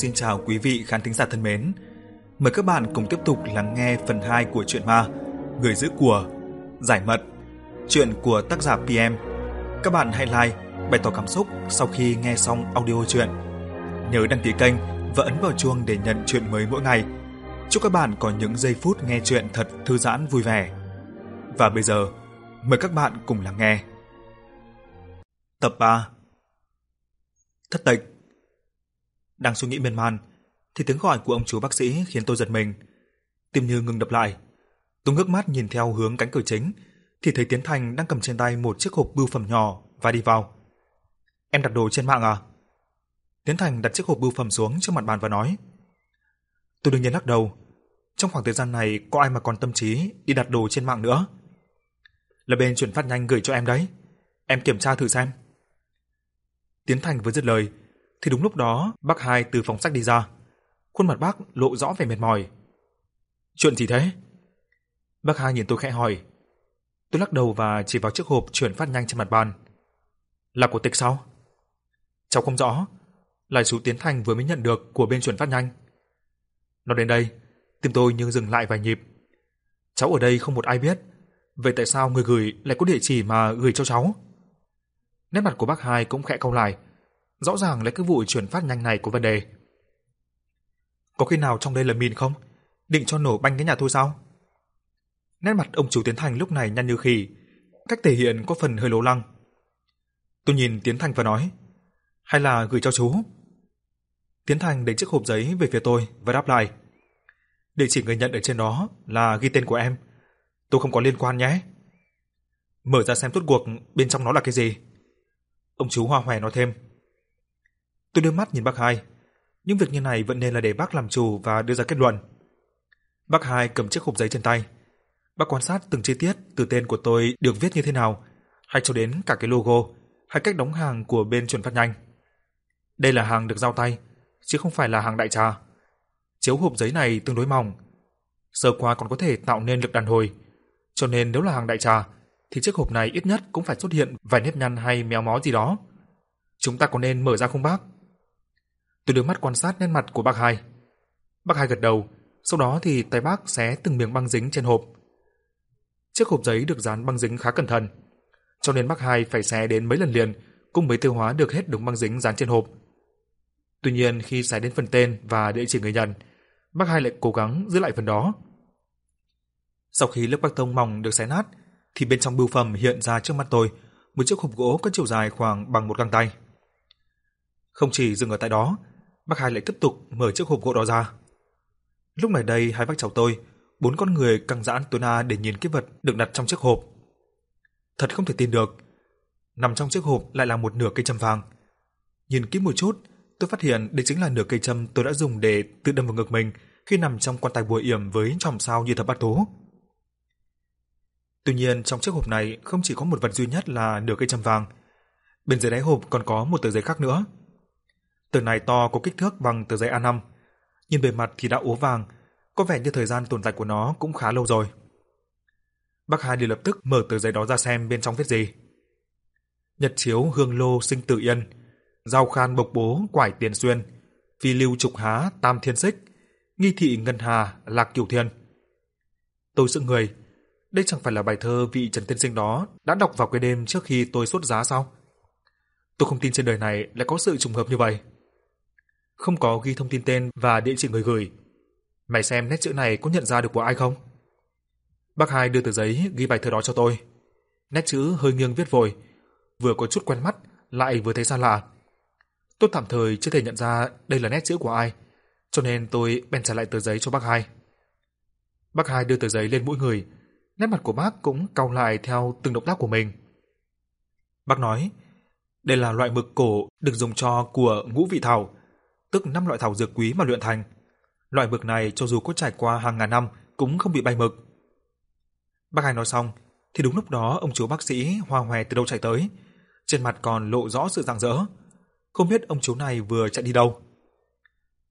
Xin chào quý vị khán thính giả thân mến. Mời các bạn cùng tiếp tục lắng nghe phần 2 của truyện ma Người giữ của Giải mật Chuyện của tác giả PM Các bạn hãy like, bày tỏ cảm xúc sau khi nghe xong audio truyện. Nhớ đăng ký kênh và ấn vào chuông để nhận chuyện mới mỗi ngày. Chúc các bạn có những giây phút nghe chuyện thật thư giãn vui vẻ. Và bây giờ, mời các bạn cùng lắng nghe. Tập 3 Thất tịch đang suy nghĩ miên man, thì tiếng gọi của ông chú bác sĩ khiến tôi giật mình. Tim như ngừng đập lại. Tôi ngước mắt nhìn theo hướng cánh cửa chính, thì thấy Tiến Thành đang cầm trên tay một chiếc hộp bưu phẩm nhỏ và đi vào. Em đặt đồ trên mạng à? Tiến Thành đặt chiếc hộp bưu phẩm xuống trước mặt bàn và nói. Tôi đương nhiên lắc đầu. Trong khoảng thời gian này có ai mà còn tâm trí đi đặt đồ trên mạng nữa. Là bên chuyển phát nhanh gửi cho em đấy. Em kiểm tra thử xem. Tiến Thành vừa dứt lời thì đúng lúc đó, bác hai từ phòng sách đi ra. Khuôn mặt bác lộ rõ vẻ mệt mỏi. Chuyện gì thế? Bác hai nhìn tôi khẽ hỏi. Tôi lắc đầu và chỉ vào chiếc hộp chuyển phát nhanh trên mặt bàn. Là của tịch sao? Cháu không rõ. Là chú Tiến Thành vừa mới nhận được của bên chuyển phát nhanh. Nói đến đây, tim tôi như dừng lại vài nhịp. Cháu ở đây không một ai biết. Vậy tại sao người gửi lại có địa chỉ mà gửi cho cháu? Nét mặt của bác hai cũng khẽ cau lại Rõ ràng là cái vụ chuyển phát nhanh này có vấn đề. Có khi nào trong đây là mìn không? Định cho nổ banh cái nhà thôi sao? Nét mặt ông chủ Tiến Thành lúc này nhăn như khỉ, cách thể hiện có phần hơi lố lăng. Tôi nhìn Tiến Thành và nói, hay là gửi cho chú? Tiến Thành đẩy chiếc hộp giấy về phía tôi và đáp lại. Địa chỉ người nhận ở trên đó là ghi tên của em. Tôi không có liên quan nhé. Mở ra xem tốt cuộc bên trong nó là cái gì. Ông chú Hoa hoè nói thêm. Tôi đưa mắt nhìn bác hai, nhưng việc như này vẫn nên là để bác làm chủ và đưa ra kết luận. Bác hai cầm chiếc hộp giấy trên tay. Bác quan sát từng chi tiết từ tên của tôi được viết như thế nào, hay cho đến cả cái logo, hay cách đóng hàng của bên chuyển phát nhanh. Đây là hàng được giao tay, chứ không phải là hàng đại trà. Chiếu hộp giấy này tương đối mỏng, sơ qua còn có thể tạo nên lực đàn hồi, cho nên nếu là hàng đại trà thì chiếc hộp này ít nhất cũng phải xuất hiện vài nếp nhăn hay méo mó gì đó. Chúng ta có nên mở ra không bác? Tôi đưa mắt quan sát nét mặt của bác hai. Bác hai gật đầu, sau đó thì tay bác xé từng miếng băng dính trên hộp. Chiếc hộp giấy được dán băng dính khá cẩn thận, cho nên bác hai phải xé đến mấy lần liền cũng mới tiêu hóa được hết đống băng dính dán trên hộp. Tuy nhiên khi xé đến phần tên và địa chỉ người nhận, bác hai lại cố gắng giữ lại phần đó. Sau khi lớp băng tông mỏng được xé nát, thì bên trong bưu phẩm hiện ra trước mắt tôi một chiếc hộp gỗ có chiều dài khoảng bằng một găng tay. Không chỉ dừng ở tại đó, bác hai lại tiếp tục mở chiếc hộp gỗ đó ra. Lúc này đây hai bác cháu tôi, bốn con người căng giãn tối na để nhìn cái vật được đặt trong chiếc hộp. Thật không thể tin được, nằm trong chiếc hộp lại là một nửa cây châm vàng. Nhìn kỹ một chút, tôi phát hiện đây chính là nửa cây châm tôi đã dùng để tự đâm vào ngực mình khi nằm trong quan tài bùa yểm với chòm sao như thập bát tố. Tuy nhiên trong chiếc hộp này không chỉ có một vật duy nhất là nửa cây châm vàng. Bên dưới đáy hộp còn có một tờ giấy khác nữa. Tờ này to có kích thước bằng tờ giấy A5, nhìn bề mặt thì đã úa vàng, có vẻ như thời gian tồn tại của nó cũng khá lâu rồi. Bác Hai đi lập tức mở tờ giấy đó ra xem bên trong viết gì. Nhật chiếu hương lô sinh tử yên, giao khan bộc bố quải tiền xuyên, phi lưu trục há tam thiên xích, nghi thị ngân hà lạc cửu thiên. Tôi sững người, đây chẳng phải là bài thơ vị Trần Tiên Sinh đó đã đọc vào cái đêm trước khi tôi xuất giá sao? Tôi không tin trên đời này lại có sự trùng hợp như vậy không có ghi thông tin tên và địa chỉ người gửi. Mày xem nét chữ này có nhận ra được của ai không? Bác hai đưa tờ giấy ghi bài thơ đó cho tôi. Nét chữ hơi nghiêng viết vội, vừa có chút quen mắt, lại vừa thấy xa lạ. Tôi tạm thời chưa thể nhận ra đây là nét chữ của ai, cho nên tôi bèn trả lại tờ giấy cho bác hai. Bác hai đưa tờ giấy lên mũi người, nét mặt của bác cũng cau lại theo từng động tác của mình. Bác nói, đây là loại mực cổ được dùng cho của ngũ vị thảo, tức năm loại thảo dược quý mà luyện thành. Loại mực này cho dù có trải qua hàng ngàn năm cũng không bị bay mực. Bác Hai nói xong, thì đúng lúc đó ông chú bác sĩ hoa hoè từ đâu chạy tới, trên mặt còn lộ rõ sự rạng rỡ. Không biết ông chú này vừa chạy đi đâu.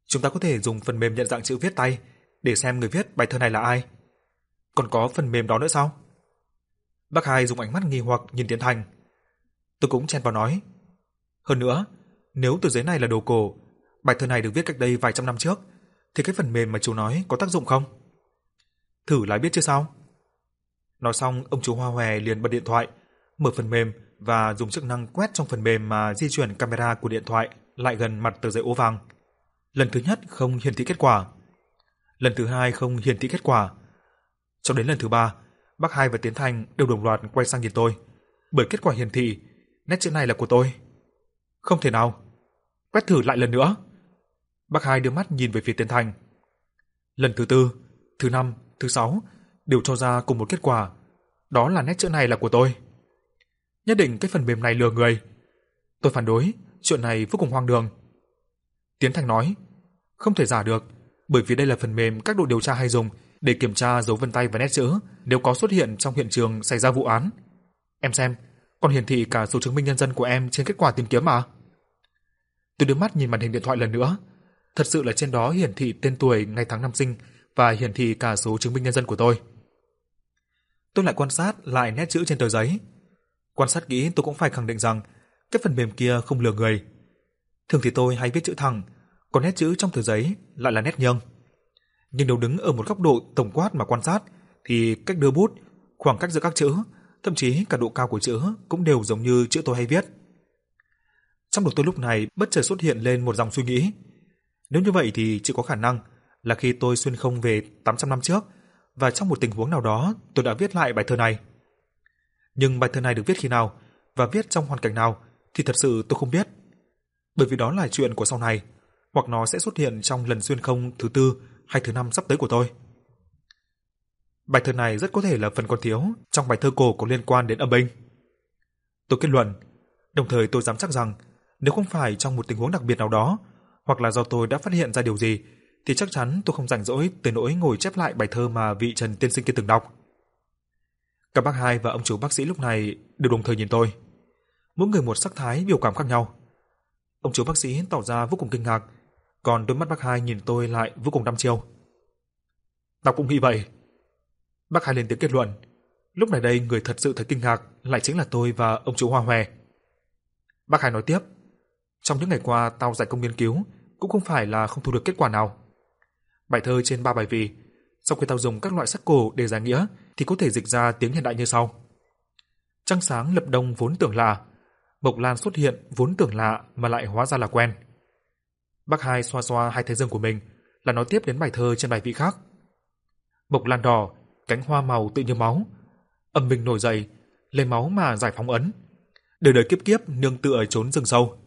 Chúng ta có thể dùng phần mềm nhận dạng chữ viết tay để xem người viết bài thơ này là ai. Còn có phần mềm đó nữa sao? Bác Hai dùng ánh mắt nghi hoặc nhìn Tiến Thành. Tôi cũng chen vào nói. Hơn nữa, nếu tờ giấy này là đồ cổ Bài thơ này được viết cách đây vài trăm năm trước, thì cái phần mềm mà chú nói có tác dụng không? Thử lại biết chưa sao? Nói xong, ông chú Hoa hoè liền bật điện thoại, mở phần mềm và dùng chức năng quét trong phần mềm mà di chuyển camera của điện thoại lại gần mặt tờ giấy ố vàng. Lần thứ nhất không hiển thị kết quả. Lần thứ hai không hiển thị kết quả. Cho đến lần thứ ba, Bác Hai và Tiến Thành đều đồng loạt quay sang nhìn tôi, bởi kết quả hiển thị nét chữ này là của tôi. Không thể nào. Quét thử lại lần nữa. Bác Hai đưa mắt nhìn về phía Tiến Thành. Lần thứ tư, thứ năm, thứ sáu đều cho ra cùng một kết quả, đó là nét chữ này là của tôi. Nhất định cái phần mềm này lừa người. Tôi phản đối, chuyện này vô cùng hoang đường. Tiến Thành nói, không thể giả được, bởi vì đây là phần mềm các đội điều tra hay dùng để kiểm tra dấu vân tay và nét chữ nếu có xuất hiện trong hiện trường xảy ra vụ án. Em xem, còn hiển thị cả số chứng minh nhân dân của em trên kết quả tìm kiếm mà. Tôi đưa mắt nhìn màn hình điện thoại lần nữa, thật sự là trên đó hiển thị tên tuổi, ngày tháng năm sinh và hiển thị cả số chứng minh nhân dân của tôi. Tôi lại quan sát lại nét chữ trên tờ giấy. Quan sát kỹ tôi cũng phải khẳng định rằng cái phần mềm kia không lừa người. Thường thì tôi hay viết chữ thẳng, còn nét chữ trong tờ giấy lại là nét nghiêng. Nhưng nếu đứng ở một góc độ tổng quát mà quan sát thì cách đưa bút, khoảng cách giữa các chữ, thậm chí cả độ cao của chữ cũng đều giống như chữ tôi hay viết. Trong đầu tôi lúc này bất chợt xuất hiện lên một dòng suy nghĩ. Nếu như vậy thì chỉ có khả năng là khi tôi xuyên không về 800 năm trước và trong một tình huống nào đó tôi đã viết lại bài thơ này. Nhưng bài thơ này được viết khi nào và viết trong hoàn cảnh nào thì thật sự tôi không biết. Bởi vì đó là chuyện của sau này, hoặc nó sẽ xuất hiện trong lần xuyên không thứ tư hay thứ năm sắp tới của tôi. Bài thơ này rất có thể là phần còn thiếu trong bài thơ cổ có liên quan đến âm binh. Tôi kết luận, đồng thời tôi dám chắc rằng nếu không phải trong một tình huống đặc biệt nào đó, hoặc là do tôi đã phát hiện ra điều gì, thì chắc chắn tôi không rảnh rỗi tới nỗi ngồi chép lại bài thơ mà vị Trần tiên sinh kia từng đọc. Cả bác hai và ông chủ bác sĩ lúc này đều đồng thời nhìn tôi. Mỗi người một sắc thái biểu cảm khác nhau. Ông chú bác sĩ tỏ ra vô cùng kinh ngạc, còn đôi mắt bác hai nhìn tôi lại vô cùng đăm chiêu. Tao cũng nghĩ vậy. Bác hai lên tiếng kết luận. Lúc này đây người thật sự thấy kinh ngạc lại chính là tôi và ông chú Hoa hoè. Bác hai nói tiếp. Trong những ngày qua tao giải công nghiên cứu cũng không phải là không thu được kết quả nào. Bài thơ trên ba bài vì, sau khi tao dùng các loại sắc cổ để giải nghĩa thì có thể dịch ra tiếng hiện đại như sau. Trăng sáng lập đông vốn tưởng lạ, Mộc Lan xuất hiện vốn tưởng lạ mà lại hóa ra là quen. Bác Hai xoa xoa hai thái dương của mình, là nói tiếp đến bài thơ trên bài vị khác. Mộc Lan đỏ, cánh hoa màu tự như máu, âm minh nổi dậy, lấy máu mà giải phóng ấn. Đời đời kiếp kiếp nương tựa trốn rừng sâu.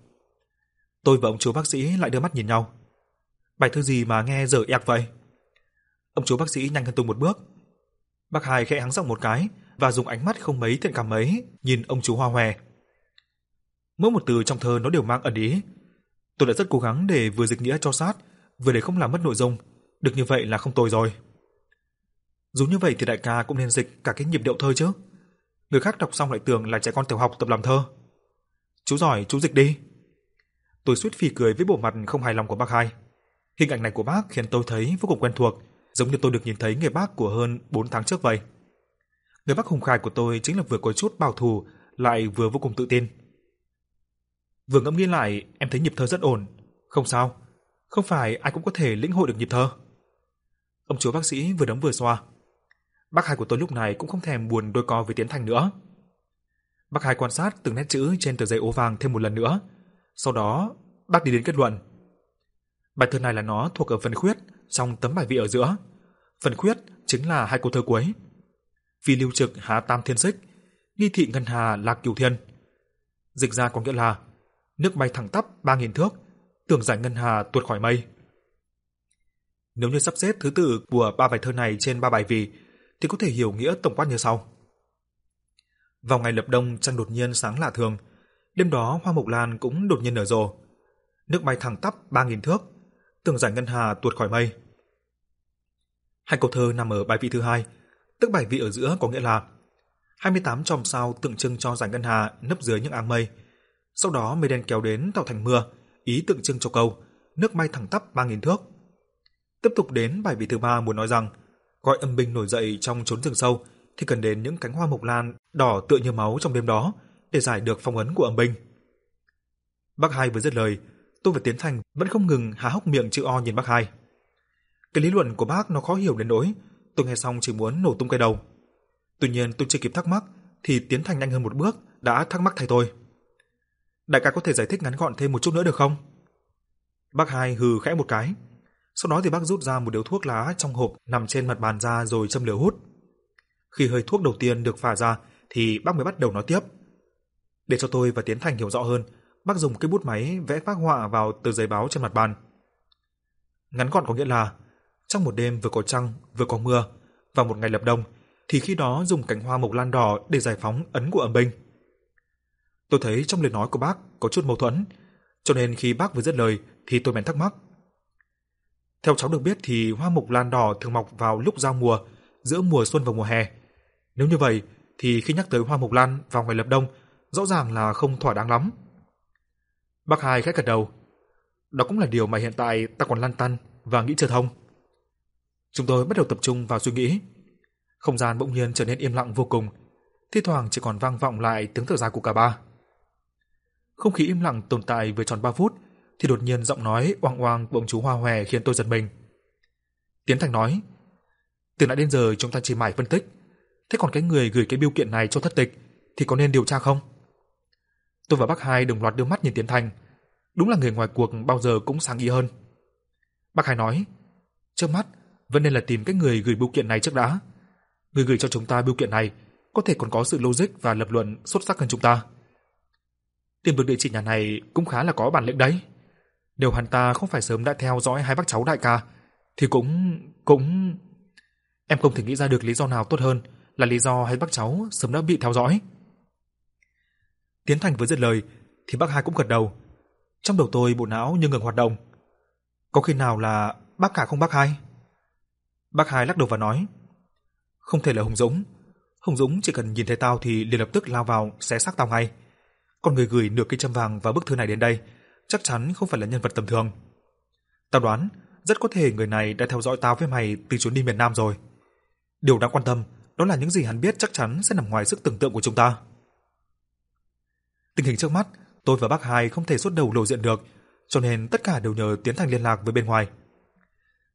Tôi và ông chú bác sĩ lại đưa mắt nhìn nhau. Bài thơ gì mà nghe dở ẹc vậy? Ông chú bác sĩ nhanh hơn tôi một bước. Bác Hai khẽ hắng giọng một cái và dùng ánh mắt không mấy thiện cảm mấy nhìn ông chú Hoa hoè Mỗi một từ trong thơ nó đều mang ẩn ý. Tôi đã rất cố gắng để vừa dịch nghĩa cho sát, vừa để không làm mất nội dung, được như vậy là không tồi rồi. Dù như vậy thì đại ca cũng nên dịch cả cái nhịp điệu thơ chứ. Người khác đọc xong lại tưởng là trẻ con tiểu học tập làm thơ. Chú giỏi, chú dịch đi. Tôi suýt phì cười với bộ mặt không hài lòng của bác hai. Hình ảnh này của bác khiến tôi thấy vô cùng quen thuộc, giống như tôi được nhìn thấy người bác của hơn 4 tháng trước vậy. Người bác hùng khải của tôi chính là vừa có chút bảo thủ, lại vừa vô cùng tự tin. Vừa ngẫm nghĩ lại, em thấy nhịp thơ rất ổn. Không sao, không phải ai cũng có thể lĩnh hội được nhịp thơ. Ông chúa bác sĩ vừa đấm vừa xoa. Bác hai của tôi lúc này cũng không thèm buồn đôi co với Tiến Thành nữa. Bác hai quan sát từng nét chữ trên tờ giấy ố vàng thêm một lần nữa. Sau đó, bác đi đến kết luận. Bài thơ này là nó thuộc ở phần khuyết trong tấm bài vị ở giữa. Phần khuyết chính là hai câu thơ cuối. Phi lưu trực há tam thiên xích, nghi thị ngân hà lạc cửu thiên. Dịch ra có nghĩa là nước bay thẳng tắp ba nghìn thước, tưởng giải ngân hà tuột khỏi mây. Nếu như sắp xếp thứ tự của ba bài thơ này trên ba bài vị thì có thể hiểu nghĩa tổng quát như sau. Vào ngày lập đông trăng đột nhiên sáng lạ thường, đêm đó hoa mộc lan cũng đột nhiên nở rộ. Nước bay thẳng tắp ba nghìn thước, tường giải ngân hà tuột khỏi mây. Hai câu thơ nằm ở bài vị thứ hai, tức bài vị ở giữa có nghĩa là 28 chòm sao tượng trưng cho giải ngân hà nấp dưới những áng mây. Sau đó mây đen kéo đến tạo thành mưa, ý tượng trưng cho câu nước bay thẳng tắp 3000 thước. Tiếp tục đến bài vị thứ ba muốn nói rằng gọi âm binh nổi dậy trong chốn rừng sâu thì cần đến những cánh hoa mộc lan đỏ tựa như máu trong đêm đó để giải được phong ấn của âm binh. Bác Hai vừa dứt lời, tôi và Tiến Thành vẫn không ngừng há hốc miệng chữ O nhìn bác hai. Cái lý luận của bác nó khó hiểu đến nỗi tôi nghe xong chỉ muốn nổ tung cái đầu. Tuy nhiên tôi chưa kịp thắc mắc thì Tiến Thành nhanh hơn một bước đã thắc mắc thay tôi. Đại ca có thể giải thích ngắn gọn thêm một chút nữa được không? Bác hai hừ khẽ một cái. Sau đó thì bác rút ra một điếu thuốc lá trong hộp nằm trên mặt bàn ra rồi châm lửa hút. Khi hơi thuốc đầu tiên được phả ra thì bác mới bắt đầu nói tiếp. Để cho tôi và Tiến Thành hiểu rõ hơn, bác dùng cái bút máy vẽ phác họa vào tờ giấy báo trên mặt bàn. Ngắn gọn có nghĩa là trong một đêm vừa có trăng vừa có mưa và một ngày lập đông thì khi đó dùng cành hoa mộc lan đỏ để giải phóng ấn của âm binh. Tôi thấy trong lời nói của bác có chút mâu thuẫn, cho nên khi bác vừa dứt lời thì tôi bèn thắc mắc. Theo cháu được biết thì hoa mộc lan đỏ thường mọc vào lúc giao mùa, giữa mùa xuân và mùa hè. Nếu như vậy thì khi nhắc tới hoa mộc lan vào ngày lập đông, rõ ràng là không thỏa đáng lắm. Bác Hai khẽ gật đầu. Đó cũng là điều mà hiện tại ta còn lăn tăn và nghĩ chưa thông. Chúng tôi bắt đầu tập trung vào suy nghĩ. Không gian bỗng nhiên trở nên im lặng vô cùng, thi thoảng chỉ còn vang vọng lại tiếng thở dài của cả ba. Không khí im lặng tồn tại vừa tròn 3 phút thì đột nhiên giọng nói oang oang của ông chú Hoa Hòe khiến tôi giật mình. Tiến Thành nói: "Từ nãy đến giờ chúng ta chỉ mải phân tích, thế còn cái người gửi cái biêu kiện này cho thất tịch thì có nên điều tra không?" Tôi và bác Hai đồng loạt đưa mắt nhìn Tiến Thành. Đúng là người ngoài cuộc bao giờ cũng sáng ý hơn. Bác Hai nói: "Trước mắt, vẫn nên là tìm cái người gửi bưu kiện này trước đã. Người gửi cho chúng ta bưu kiện này có thể còn có sự logic và lập luận xuất sắc hơn chúng ta." Tìm được địa chỉ nhà này cũng khá là có bản lĩnh đấy. Nếu hắn ta không phải sớm đã theo dõi hai bác cháu đại ca, thì cũng cũng em không thể nghĩ ra được lý do nào tốt hơn là lý do hai bác cháu sớm đã bị theo dõi. Tiến Thành vừa dứt lời thì bác hai cũng gật đầu. Trong đầu tôi bộ não như ngừng hoạt động. Có khi nào là bác cả không bác hai? Bác hai lắc đầu và nói: "Không thể là Hùng Dũng. Hùng Dũng chỉ cần nhìn thấy tao thì liền lập tức lao vào xé xác tao ngay. Còn người gửi nửa cây châm vàng và bức thư này đến đây, chắc chắn không phải là nhân vật tầm thường. Tao đoán, rất có thể người này đã theo dõi tao với mày từ chuyến đi miền Nam rồi. Điều đáng quan tâm đó là những gì hắn biết chắc chắn sẽ nằm ngoài sức tưởng tượng của chúng ta." Tình hình trước mắt, tôi và bác Hai không thể xuất đầu lộ diện được, cho nên tất cả đều nhờ Tiến Thành liên lạc với bên ngoài.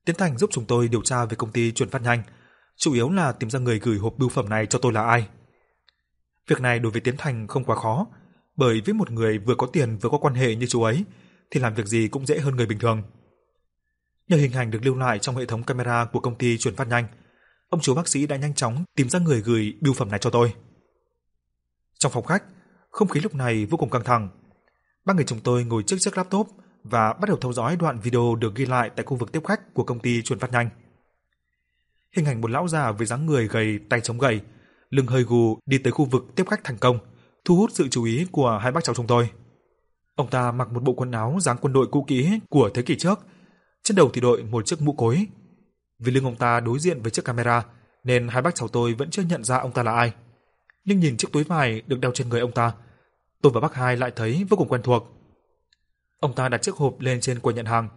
Tiến Thành giúp chúng tôi điều tra về công ty chuyển phát nhanh, chủ yếu là tìm ra người gửi hộp bưu phẩm này cho tôi là ai. Việc này đối với Tiến Thành không quá khó, bởi với một người vừa có tiền vừa có quan hệ như chú ấy thì làm việc gì cũng dễ hơn người bình thường. Nhờ hình ảnh được lưu lại trong hệ thống camera của công ty chuyển phát nhanh, ông chú bác sĩ đã nhanh chóng tìm ra người gửi bưu phẩm này cho tôi. Trong phòng khách, không khí lúc này vô cùng căng thẳng. Ba người chúng tôi ngồi trước chiếc laptop và bắt đầu theo dõi đoạn video được ghi lại tại khu vực tiếp khách của công ty chuyển phát nhanh. Hình ảnh một lão già với dáng người gầy, tay chống gầy, lưng hơi gù đi tới khu vực tiếp khách thành công, thu hút sự chú ý của hai bác cháu chúng tôi. Ông ta mặc một bộ quần áo dáng quân đội cũ kỹ của thế kỷ trước, trên đầu thì đội một chiếc mũ cối. Vì lưng ông ta đối diện với chiếc camera nên hai bác cháu tôi vẫn chưa nhận ra ông ta là ai. Nhưng nhìn chiếc túi vải được đeo trên người ông ta, tôi và bác hai lại thấy vô cùng quen thuộc. Ông ta đặt chiếc hộp lên trên quầy nhận hàng.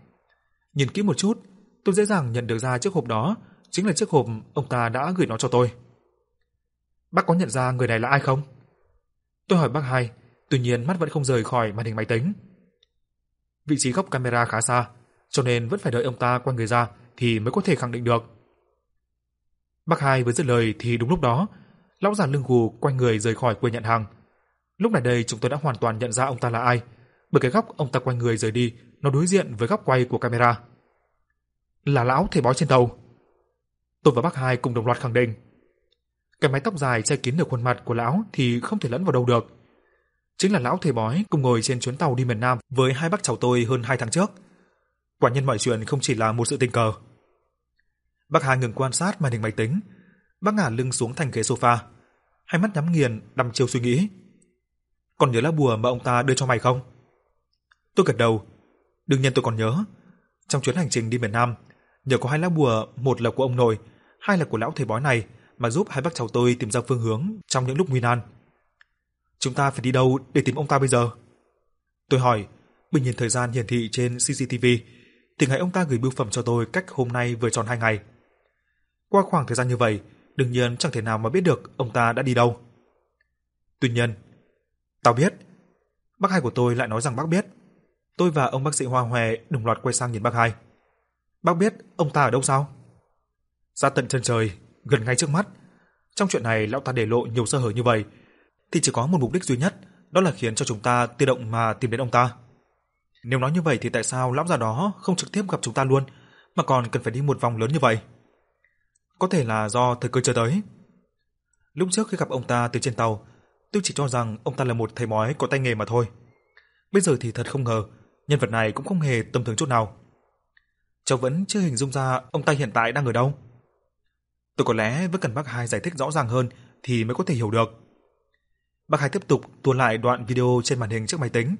Nhìn kỹ một chút, tôi dễ dàng nhận được ra chiếc hộp đó chính là chiếc hộp ông ta đã gửi nó cho tôi. Bác có nhận ra người này là ai không? Tôi hỏi bác hai, tuy nhiên mắt vẫn không rời khỏi màn hình máy tính. Vị trí góc camera khá xa, cho nên vẫn phải đợi ông ta quay người ra thì mới có thể khẳng định được. Bác hai vừa dứt lời thì đúng lúc đó, lão già lưng gù quay người rời khỏi quầy nhận hàng. Lúc này đây chúng tôi đã hoàn toàn nhận ra ông ta là ai, bởi cái góc ông ta quay người rời đi, nó đối diện với góc quay của camera. Là lão thầy bói trên tàu. Tôi và bác hai cùng đồng loạt khẳng định. Cái mái tóc dài che kín nửa khuôn mặt của lão thì không thể lẫn vào đâu được. Chính là lão thầy bói cùng ngồi trên chuyến tàu đi miền Nam với hai bác cháu tôi hơn hai tháng trước. Quả nhiên mọi chuyện không chỉ là một sự tình cờ. Bác hai ngừng quan sát màn hình máy tính, bác ngả lưng xuống thành ghế sofa, hai mắt nhắm nghiền đăm chiêu suy nghĩ. Còn nhớ lá bùa mà ông ta đưa cho mày không? Tôi gật đầu. Đương nhiên tôi còn nhớ. Trong chuyến hành trình đi miền Nam, nhờ có hai lá bùa, một là của ông nội, hai là của lão thầy bói này mà giúp hai bác cháu tôi tìm ra phương hướng trong những lúc nguy nan. Chúng ta phải đi đâu để tìm ông ta bây giờ? Tôi hỏi, bình nhìn thời gian hiển thị trên CCTV thì ngày ông ta gửi bưu phẩm cho tôi cách hôm nay vừa tròn hai ngày. Qua khoảng thời gian như vậy, đương nhiên chẳng thể nào mà biết được ông ta đã đi đâu. Tuy nhiên, tao biết. Bác hai của tôi lại nói rằng bác biết. Tôi và ông bác sĩ Hoa Hoè đồng loạt quay sang nhìn bác hai. Bác biết ông ta ở đâu sao? Ra tận chân trời, gần ngay trước mắt. Trong chuyện này lão ta để lộ nhiều sơ hở như vậy, thì chỉ có một mục đích duy nhất, đó là khiến cho chúng ta tự động mà tìm đến ông ta. Nếu nói như vậy thì tại sao lão già đó không trực tiếp gặp chúng ta luôn, mà còn cần phải đi một vòng lớn như vậy? Có thể là do thời cơ chưa tới. Lúc trước khi gặp ông ta từ trên tàu, tôi chỉ cho rằng ông ta là một thầy bói có tay nghề mà thôi. Bây giờ thì thật không ngờ, nhân vật này cũng không hề tầm thường chút nào. Cháu vẫn chưa hình dung ra ông ta hiện tại đang ở đâu. Tôi có lẽ vẫn cần bác hai giải thích rõ ràng hơn thì mới có thể hiểu được. Bác hai tiếp tục tua lại đoạn video trên màn hình trước máy tính.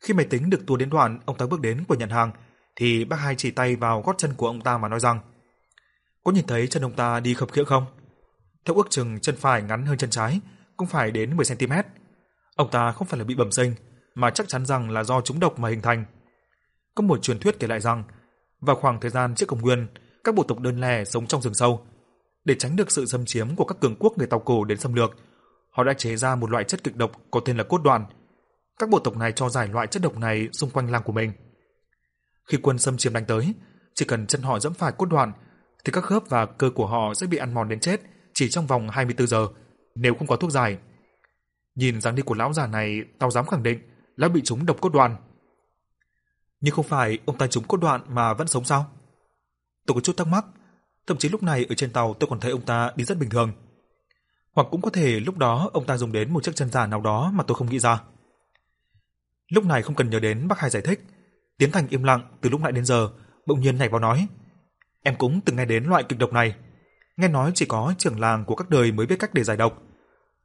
Khi máy tính được tua đến đoạn ông ta bước đến của nhận hàng thì bác hai chỉ tay vào gót chân của ông ta mà nói rằng: "Có nhìn thấy chân ông ta đi khập khiễng không?" Theo ước chừng chân phải ngắn hơn chân trái, cũng phải đến 10 cm. Ông ta không phải là bị bẩm sinh, mà chắc chắn rằng là do trúng độc mà hình thành. Có một truyền thuyết kể lại rằng, vào khoảng thời gian trước công nguyên, các bộ tộc đơn lẻ sống trong rừng sâu. Để tránh được sự xâm chiếm của các cường quốc người Tàu cổ đến xâm lược, họ đã chế ra một loại chất kịch độc có tên là cốt đoạn. Các bộ tộc này cho giải loại chất độc này xung quanh làng của mình. Khi quân xâm chiếm đánh tới, chỉ cần chân họ dẫm phải cốt đoạn thì các khớp và cơ của họ sẽ bị ăn mòn đến chết chỉ trong vòng 24 giờ nếu không có thuốc giải. Nhìn dáng đi của lão già này, tao dám khẳng định lão bị trúng độc cốt đoạn. Nhưng không phải ông ta trúng cốt đoạn mà vẫn sống sao? Tôi có chút thắc mắc, thậm chí lúc này ở trên tàu tôi còn thấy ông ta đi rất bình thường. Hoặc cũng có thể lúc đó ông ta dùng đến một chiếc chân giả nào đó mà tôi không nghĩ ra. Lúc này không cần nhớ đến bác hải giải thích, Tiến Thành im lặng từ lúc nãy đến giờ, bỗng nhiên nhảy vào nói: "Em cũng từng nghe đến loại kịch độc này, nghe nói chỉ có trưởng làng của các đời mới biết cách để giải độc.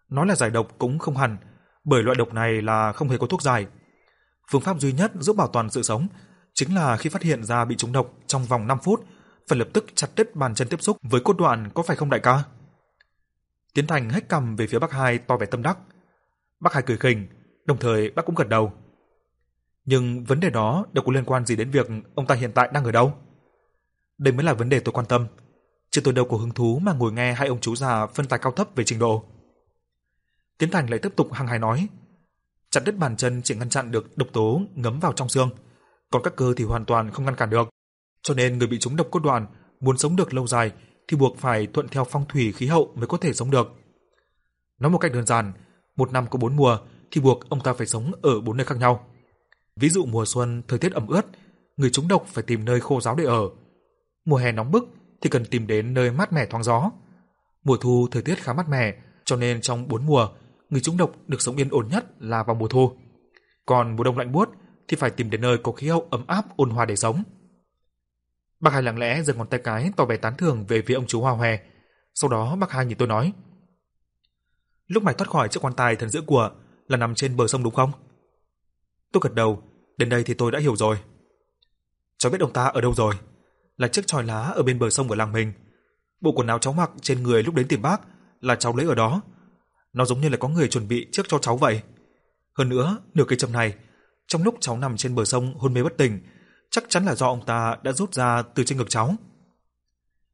Nói là giải độc cũng không hẳn, bởi loại độc này là không hề có thuốc giải. Phương pháp duy nhất giúp bảo toàn sự sống chính là khi phát hiện ra bị trúng độc trong vòng 5 phút, phải lập tức chặt đứt bàn chân tiếp xúc với cốt đoạn có phải không đại ca? Tiến Thành hét cằm về phía Bắc hải to vẻ tâm đắc. Bắc hải cười khỉnh, đồng thời bác cũng gật đầu. Nhưng vấn đề đó đâu có liên quan gì đến việc ông ta hiện tại đang ở đâu. Đây mới là vấn đề tôi quan tâm. Chứ tôi đâu có hứng thú mà ngồi nghe hai ông chú già phân tài cao thấp về trình độ. Tiến Thành lại tiếp tục hăng hái nói, chặt đứt bàn chân chỉ ngăn chặn được độc tố ngấm vào trong xương, còn các cơ thì hoàn toàn không ngăn cản được. Cho nên người bị trúng độc cốt đoạn muốn sống được lâu dài thì buộc phải thuận theo phong thủy khí hậu mới có thể sống được. Nói một cách đơn giản, một năm có bốn mùa thì buộc ông ta phải sống ở bốn nơi khác nhau. Ví dụ mùa xuân thời tiết ẩm ướt, người trúng độc phải tìm nơi khô ráo để ở. Mùa hè nóng bức thì cần tìm đến nơi mát mẻ thoáng gió. Mùa thu thời tiết khá mát mẻ, cho nên trong bốn mùa, người trúng độc được sống yên ổn nhất là vào mùa thu. Còn mùa đông lạnh buốt thì phải tìm đến nơi có khí hậu ấm áp ôn hòa để sống. Bác Hai lặng lẽ giơ ngón tay cái tỏ vẻ tán thưởng về phía ông chú Hoa Hoè. Sau đó bác Hai nhìn tôi nói: "Lúc mày thoát khỏi chiếc quan tài thần dữ của là nằm trên bờ sông đúng không?" Tôi gật đầu, đến đây thì tôi đã hiểu rồi. Cháu biết ông ta ở đâu rồi? Là chiếc chòi lá ở bên bờ sông của làng mình. Bộ quần áo cháu mặc trên người lúc đến tìm bác là cháu lấy ở đó. Nó giống như là có người chuẩn bị trước cho cháu vậy. Hơn nữa, nửa cây châm này, trong lúc cháu nằm trên bờ sông hôn mê bất tỉnh, chắc chắn là do ông ta đã rút ra từ trên ngực cháu.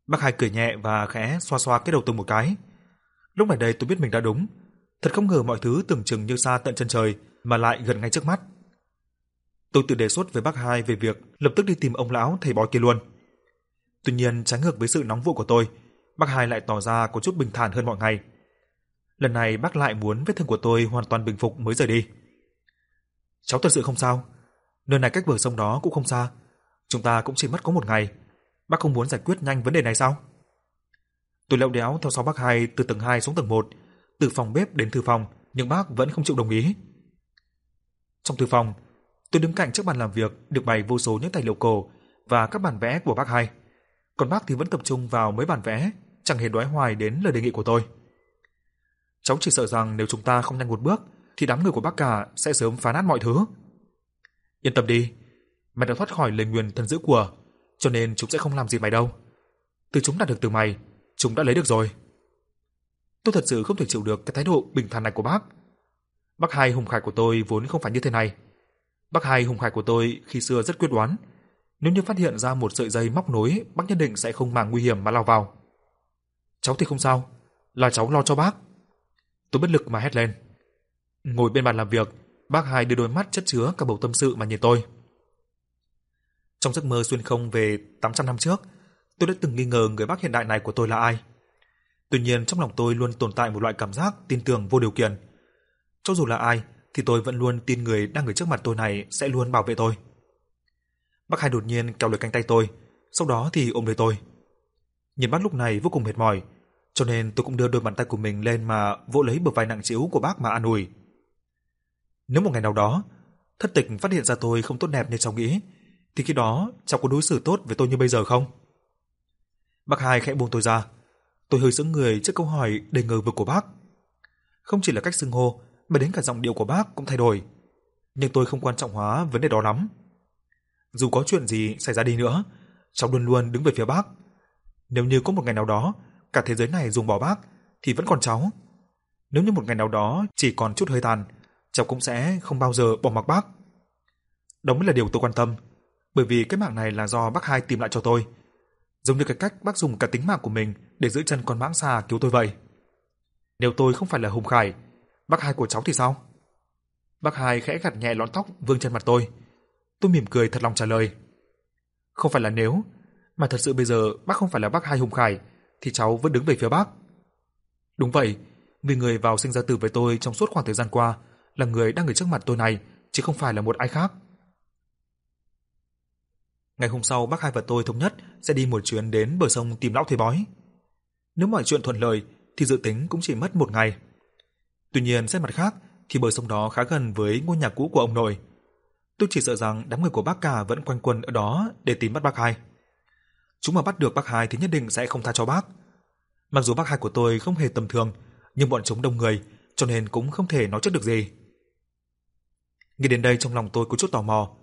Bác Hai cười nhẹ và khẽ xoa xoa cái đầu tôi một cái. Lúc này đây tôi biết mình đã đúng. Thật không ngờ mọi thứ tưởng chừng như xa tận chân trời mà lại gần ngay trước mắt. Tôi tự đề xuất với bác Hai về việc lập tức đi tìm ông lão thầy bói kia luôn. Tuy nhiên trái ngược với sự nóng vội của tôi, bác Hai lại tỏ ra có chút bình thản hơn mọi ngày. Lần này bác lại muốn vết thương của tôi hoàn toàn bình phục mới rời đi. Cháu thật sự không sao, nơi này cách bờ sông đó cũng không xa, chúng ta cũng chỉ mất có một ngày. Bác không muốn giải quyết nhanh vấn đề này sao? Tôi lẹo đéo theo sau bác Hai từ tầng 2 xuống tầng 1, từ phòng bếp đến thư phòng, nhưng bác vẫn không chịu đồng ý. Trong thư phòng, tôi đứng cạnh chiếc bàn làm việc được bày vô số những tài liệu cổ và các bản vẽ của bác Hai còn bác thì vẫn tập trung vào mấy bản vẽ, chẳng hề đoái hoài đến lời đề nghị của tôi. Cháu chỉ sợ rằng nếu chúng ta không nhanh một bước, thì đám người của bác cả sẽ sớm phá nát mọi thứ. Yên tâm đi, mày đã thoát khỏi lời nguyền thần dữ của, cho nên chúng sẽ không làm gì mày đâu. Từ chúng đạt được từ mày, chúng đã lấy được rồi. Tôi thật sự không thể chịu được cái thái độ bình thản này của bác. Bác hai hùng khải của tôi vốn không phải như thế này. Bác hai hùng khải của tôi khi xưa rất quyết đoán, nếu như phát hiện ra một sợi dây móc nối, bác nhất định sẽ không màng nguy hiểm mà lao vào. Cháu thì không sao, là cháu lo cho bác. Tôi bất lực mà hét lên. Ngồi bên bàn làm việc, bác hai đưa đôi mắt chất chứa cả bầu tâm sự mà nhìn tôi. Trong giấc mơ xuyên không về 800 năm trước, tôi đã từng nghi ngờ người bác hiện đại này của tôi là ai. Tuy nhiên trong lòng tôi luôn tồn tại một loại cảm giác tin tưởng vô điều kiện. Cho dù là ai thì tôi vẫn luôn tin người đang ở trước mặt tôi này sẽ luôn bảo vệ tôi. Bác hai đột nhiên kéo lấy cánh tay tôi, sau đó thì ôm lấy tôi. Nhìn bác lúc này vô cùng mệt mỏi, cho nên tôi cũng đưa đôi bàn tay của mình lên mà vỗ lấy bờ vai nặng trĩu của bác mà an ủi. Nếu một ngày nào đó, thất tịch phát hiện ra tôi không tốt đẹp như cháu nghĩ, thì khi đó cháu có đối xử tốt với tôi như bây giờ không? Bác hai khẽ buông tôi ra. Tôi hơi sững người trước câu hỏi đầy ngờ vực của bác. Không chỉ là cách xưng hô, mà đến cả giọng điệu của bác cũng thay đổi. Nhưng tôi không quan trọng hóa vấn đề đó lắm. Dù có chuyện gì xảy ra đi nữa, cháu luôn luôn đứng về phía bác. Nếu như có một ngày nào đó, cả thế giới này dùng bỏ bác, thì vẫn còn cháu. Nếu như một ngày nào đó chỉ còn chút hơi tàn, cháu cũng sẽ không bao giờ bỏ mặc bác. Đó mới là điều tôi quan tâm, bởi vì cái mạng này là do bác hai tìm lại cho tôi. Giống như cái cách bác dùng cả tính mạng của mình để giữ chân con mãng xà cứu tôi vậy. Nếu tôi không phải là Hùng Khải, bác hai của cháu thì sao? Bác hai khẽ gạt nhẹ lọn tóc vương trên mặt tôi. Tôi mỉm cười thật lòng trả lời. Không phải là nếu, mà thật sự bây giờ bác không phải là bác hai Hùng Khải, thì cháu vẫn đứng về phía bác. Đúng vậy, vì người vào sinh ra tử với tôi trong suốt khoảng thời gian qua là người đang ở trước mặt tôi này, chứ không phải là một ai khác. Ngày hôm sau bác hai và tôi thống nhất sẽ đi một chuyến đến bờ sông tìm lão thầy bói. Nếu mọi chuyện thuận lợi thì dự tính cũng chỉ mất một ngày. Tuy nhiên xét mặt khác thì bờ sông đó khá gần với ngôi nhà cũ của ông nội. Tôi chỉ sợ rằng đám người của bác cả vẫn quanh quần ở đó để tìm bắt bác hai. Chúng mà bắt được bác hai thì nhất định sẽ không tha cho bác. Mặc dù bác hai của tôi không hề tầm thường, nhưng bọn chúng đông người, cho nên cũng không thể nói trước được gì. Nghĩ đến đây trong lòng tôi có chút tò mò.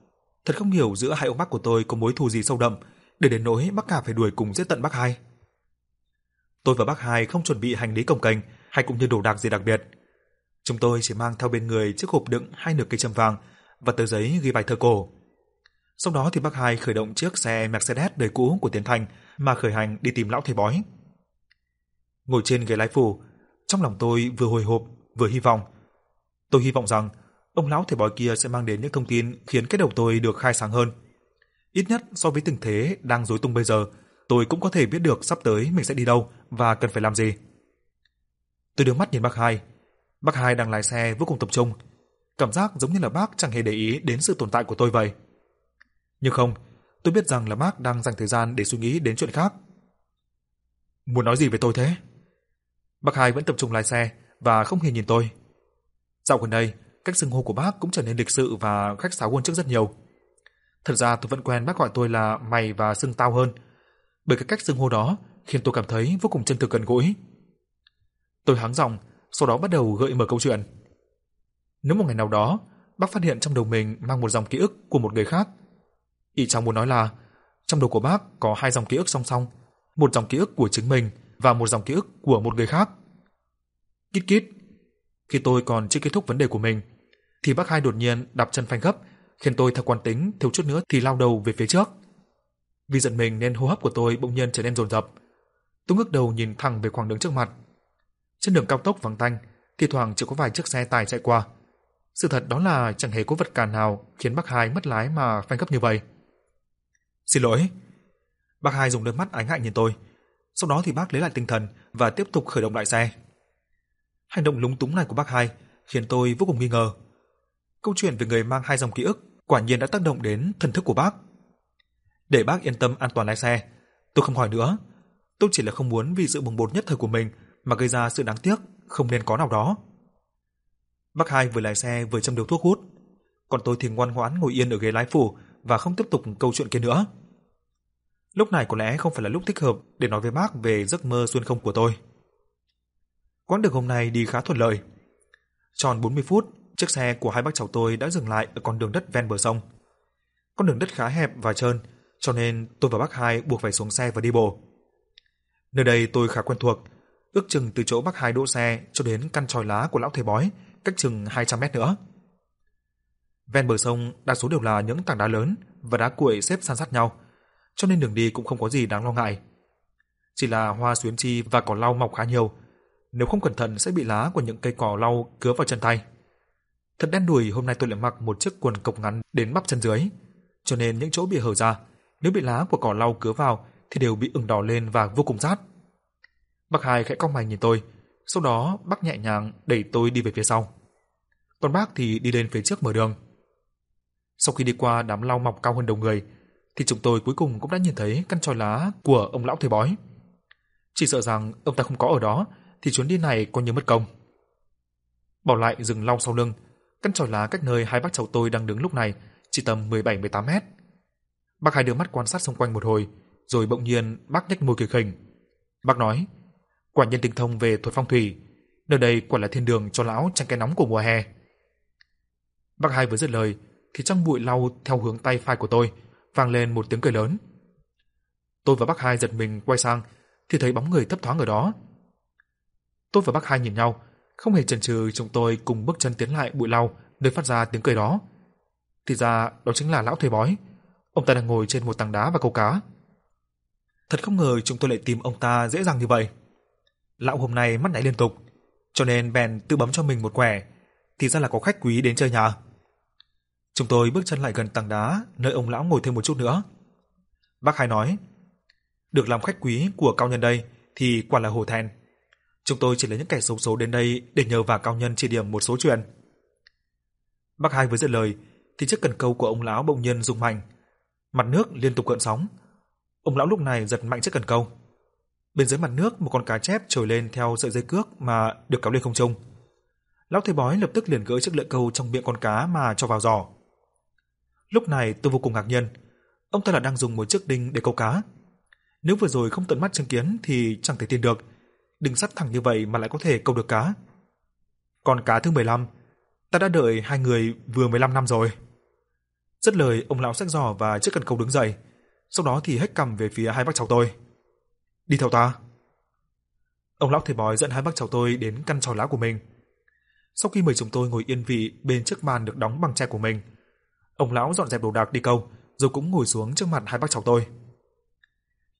Thật không hiểu giữa hai ông bác của tôi có mối thù gì sâu đậm để đến nỗi bác cả phải đuổi cùng giết tận bác hai. Tôi và bác hai không chuẩn bị hành lý cồng kềnh hay cũng như đồ đạc gì đặc biệt. Chúng tôi chỉ mang theo bên người chiếc hộp đựng hai nửa cây châm vàng và tờ giấy ghi bài thơ cổ. Sau đó thì bác hai khởi động chiếc xe Mercedes đời cũ của Tiến Thành mà khởi hành đi tìm lão thầy bói. Ngồi trên ghế lái phụ, trong lòng tôi vừa hồi hộp vừa hy vọng. Tôi hy vọng rằng ông lão thầy bói kia sẽ mang đến những thông tin khiến cái đầu tôi được khai sáng hơn. Ít nhất so với tình thế đang rối tung bây giờ, tôi cũng có thể biết được sắp tới mình sẽ đi đâu và cần phải làm gì. Tôi đưa mắt nhìn bác hai. Bác hai đang lái xe vô cùng tập trung, cảm giác giống như là bác chẳng hề để ý đến sự tồn tại của tôi vậy. Nhưng không, tôi biết rằng là bác đang dành thời gian để suy nghĩ đến chuyện khác. Muốn nói gì với tôi thế? Bác hai vẫn tập trung lái xe và không hề nhìn tôi. Dạo gần đây, cách xưng hô của bác cũng trở nên lịch sự và khách sáo hơn trước rất nhiều. Thật ra tôi vẫn quen bác gọi tôi là mày và xưng tao hơn, bởi cái cách xưng hô đó khiến tôi cảm thấy vô cùng chân thực gần gũi. Tôi hắng giọng, sau đó bắt đầu gợi mở câu chuyện. Nếu một ngày nào đó, bác phát hiện trong đầu mình mang một dòng ký ức của một người khác, ý cháu muốn nói là trong đầu của bác có hai dòng ký ức song song, một dòng ký ức của chính mình và một dòng ký ức của một người khác. Kít kít. Khi tôi còn chưa kết thúc vấn đề của mình, thì bác hai đột nhiên đạp chân phanh gấp, khiến tôi theo quán tính thiếu chút nữa thì lao đầu về phía trước. Vì giận mình nên hô hấp của tôi bỗng nhiên trở nên dồn dập. Tôi ngước đầu nhìn thẳng về khoảng đường trước mặt. Trên đường cao tốc vắng tanh, thỉnh thoảng chỉ có vài chiếc xe tải chạy qua. Sự thật đó là chẳng hề có vật cản nào khiến bác hai mất lái mà phanh gấp như vậy. Xin lỗi. Bác hai dùng đôi mắt ánh hại nhìn tôi. Sau đó thì bác lấy lại tinh thần và tiếp tục khởi động lại xe. Hành động lúng túng này của bác hai khiến tôi vô cùng nghi ngờ. Câu chuyện về người mang hai dòng ký ức quả nhiên đã tác động đến thần thức của bác. Để bác yên tâm an toàn lái xe, tôi không hỏi nữa. Tôi chỉ là không muốn vì sự bồng bột nhất thời của mình mà gây ra sự đáng tiếc không nên có nào đó. Bác hai vừa lái xe vừa châm điếu thuốc hút, còn tôi thì ngoan ngoãn ngồi yên ở ghế lái phụ và không tiếp tục câu chuyện kia nữa. Lúc này có lẽ không phải là lúc thích hợp để nói với bác về giấc mơ xuyên không của tôi. Quãng đường hôm nay đi khá thuận lợi. Tròn 40 phút, chiếc xe của hai bác cháu tôi đã dừng lại ở con đường đất ven bờ sông. Con đường đất khá hẹp và trơn, cho nên tôi và bác hai buộc phải xuống xe và đi bộ. Nơi đây tôi khá quen thuộc, ước chừng từ chỗ bác hai đỗ xe cho đến căn tròi lá của lão thầy bói, cách chừng 200 mét nữa. Ven bờ sông đa số đều là những tảng đá lớn và đá cuội xếp san sát nhau, cho nên đường đi cũng không có gì đáng lo ngại. Chỉ là hoa xuyến chi và cỏ lau mọc khá nhiều, nếu không cẩn thận sẽ bị lá của những cây cỏ lau cứa vào chân tay. Thật đen đủi hôm nay tôi lại mặc một chiếc quần cộc ngắn đến bắp chân dưới, cho nên những chỗ bị hở ra, nếu bị lá của cỏ lau cứa vào thì đều bị ửng đỏ lên và vô cùng rát. Bác Hai khẽ cong mày nhìn tôi, sau đó bác nhẹ nhàng đẩy tôi đi về phía sau. Còn bác thì đi lên phía trước mở đường. Sau khi đi qua đám lau mọc cao hơn đầu người, thì chúng tôi cuối cùng cũng đã nhìn thấy căn tròi lá của ông lão thầy bói. Chỉ sợ rằng ông ta không có ở đó thì chuyến đi này coi như mất công. Bỏ lại rừng lau sau lưng, căn tròi lá cách nơi hai bác cháu tôi đang đứng lúc này chỉ tầm 17-18 mét. Bác hai đưa mắt quan sát xung quanh một hồi, rồi bỗng nhiên bác nhếch môi cười khỉnh. Bác nói, quả nhân tinh thông về thuật phong thủy, nơi đây quả là thiên đường cho lão tránh cái nóng của mùa hè. Bác hai vừa dứt lời, thì trong bụi lau theo hướng tay phải của tôi vang lên một tiếng cười lớn. Tôi và bác hai giật mình quay sang thì thấy bóng người thấp thoáng ở đó. Tôi và bác hai nhìn nhau, không hề chần chừ chúng tôi cùng bước chân tiến lại bụi lau nơi phát ra tiếng cười đó. Thì ra đó chính là lão thầy bói. Ông ta đang ngồi trên một tảng đá và câu cá. Thật không ngờ chúng tôi lại tìm ông ta dễ dàng như vậy. Lão hôm nay mắt nhảy liên tục, cho nên bèn tự bấm cho mình một quẻ, thì ra là có khách quý đến chơi nhà. Chúng tôi bước chân lại gần tầng đá, nơi ông lão ngồi thêm một chút nữa. Bác Hai nói, được làm khách quý của cao nhân đây thì quả là hổ thẹn. Chúng tôi chỉ là những kẻ xấu số đến đây để nhờ vả cao nhân chỉ điểm một số chuyện. Bác Hai vừa dứt lời thì chiếc cần câu của ông lão bỗng nhiên rung mạnh, mặt nước liên tục gợn sóng. Ông lão lúc này giật mạnh chiếc cần câu. Bên dưới mặt nước một con cá chép trồi lên theo sợi dây cước mà được kéo lên không trung. Lão thầy bói lập tức liền gỡ chiếc lưỡi câu trong miệng con cá mà cho vào giỏ. Lúc này tôi vô cùng ngạc nhiên, ông ta là đang dùng một chiếc đinh để câu cá. Nếu vừa rồi không tận mắt chứng kiến thì chẳng thể tin được, đinh sắt thẳng như vậy mà lại có thể câu được cá. con cá thứ 15, ta đã đợi hai người vừa 15 năm rồi. Rất lời, ông lão xách giỏ và chiếc cần câu đứng dậy, sau đó thì hét cằm về phía hai bác cháu tôi. Đi theo ta. Ông lão thầy bói dẫn hai bác cháu tôi đến căn tròi lá của mình. Sau khi mời chúng tôi ngồi yên vị bên chiếc bàn được đóng bằng tre của mình, ông lão dọn dẹp đồ đạc đi câu, rồi cũng ngồi xuống trước mặt hai bác cháu tôi.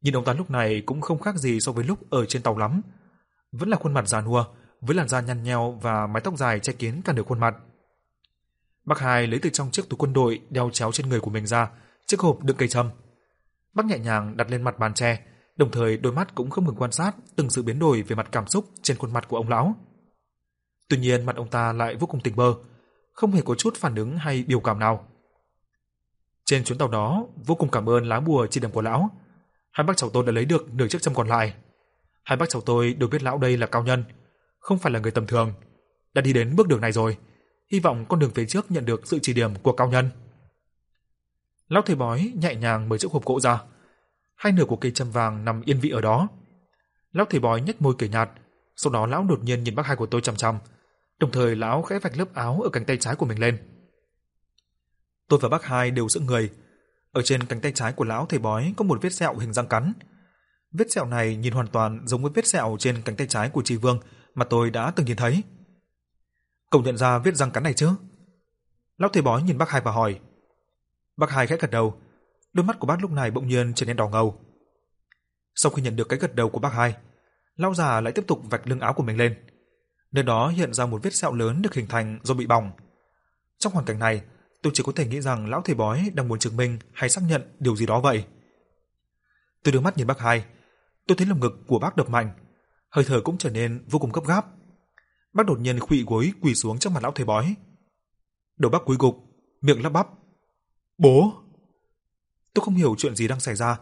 Nhìn ông ta lúc này cũng không khác gì so với lúc ở trên tàu lắm, vẫn là khuôn mặt già nua, với làn da nhăn nheo và mái tóc dài che kín cả nửa khuôn mặt. Bác Hai lấy từ trong chiếc túi quân đội đeo chéo trên người của mình ra chiếc hộp đựng cây châm. Bác nhẹ nhàng đặt lên mặt bàn tre, đồng thời đôi mắt cũng không ngừng quan sát từng sự biến đổi về mặt cảm xúc trên khuôn mặt của ông lão. Tuy nhiên mặt ông ta lại vô cùng tỉnh bơ, không hề có chút phản ứng hay biểu cảm nào. Trên chuyến tàu đó, vô cùng cảm ơn lá bùa chỉ điểm của lão. Hai bác cháu tôi đã lấy được nửa chiếc châm còn lại. Hai bác cháu tôi đều biết lão đây là cao nhân, không phải là người tầm thường. Đã đi đến bước đường này rồi, hy vọng con đường phía trước nhận được sự chỉ điểm của cao nhân. Lão thầy bói nhẹ nhàng mở chiếc hộp gỗ ra. Hai nửa của cây châm vàng nằm yên vị ở đó. Lão thầy bói nhếch môi cười nhạt, sau đó lão đột nhiên nhìn bác hai của tôi chằm chằm, đồng thời lão khẽ vạch lớp áo ở cánh tay trái của mình lên. Tôi và bác hai đều sững người. Ở trên cánh tay trái của lão thầy bói có một vết sẹo hình răng cắn. Vết sẹo này nhìn hoàn toàn giống với vết sẹo trên cánh tay trái của Tri Vương mà tôi đã từng nhìn thấy. Cậu nhận ra vết răng cắn này chứ? Lão thầy bói nhìn bác hai và hỏi. Bác hai khẽ gật đầu, đôi mắt của bác lúc này bỗng nhiên trở nên đỏ ngầu. Sau khi nhận được cái gật đầu của bác hai, lão già lại tiếp tục vạch lưng áo của mình lên. Nơi đó hiện ra một vết sẹo lớn được hình thành do bị bỏng. Trong hoàn cảnh này, tôi chỉ có thể nghĩ rằng lão thầy bói đang muốn chứng minh hay xác nhận điều gì đó vậy. Tôi đưa mắt nhìn bác hai, tôi thấy lồng ngực của bác đập mạnh, hơi thở cũng trở nên vô cùng gấp gáp. Bác đột nhiên khuỵu gối quỳ xuống trước mặt lão thầy bói. Đầu bác cúi gục, miệng lắp bắp. Bố! Tôi không hiểu chuyện gì đang xảy ra.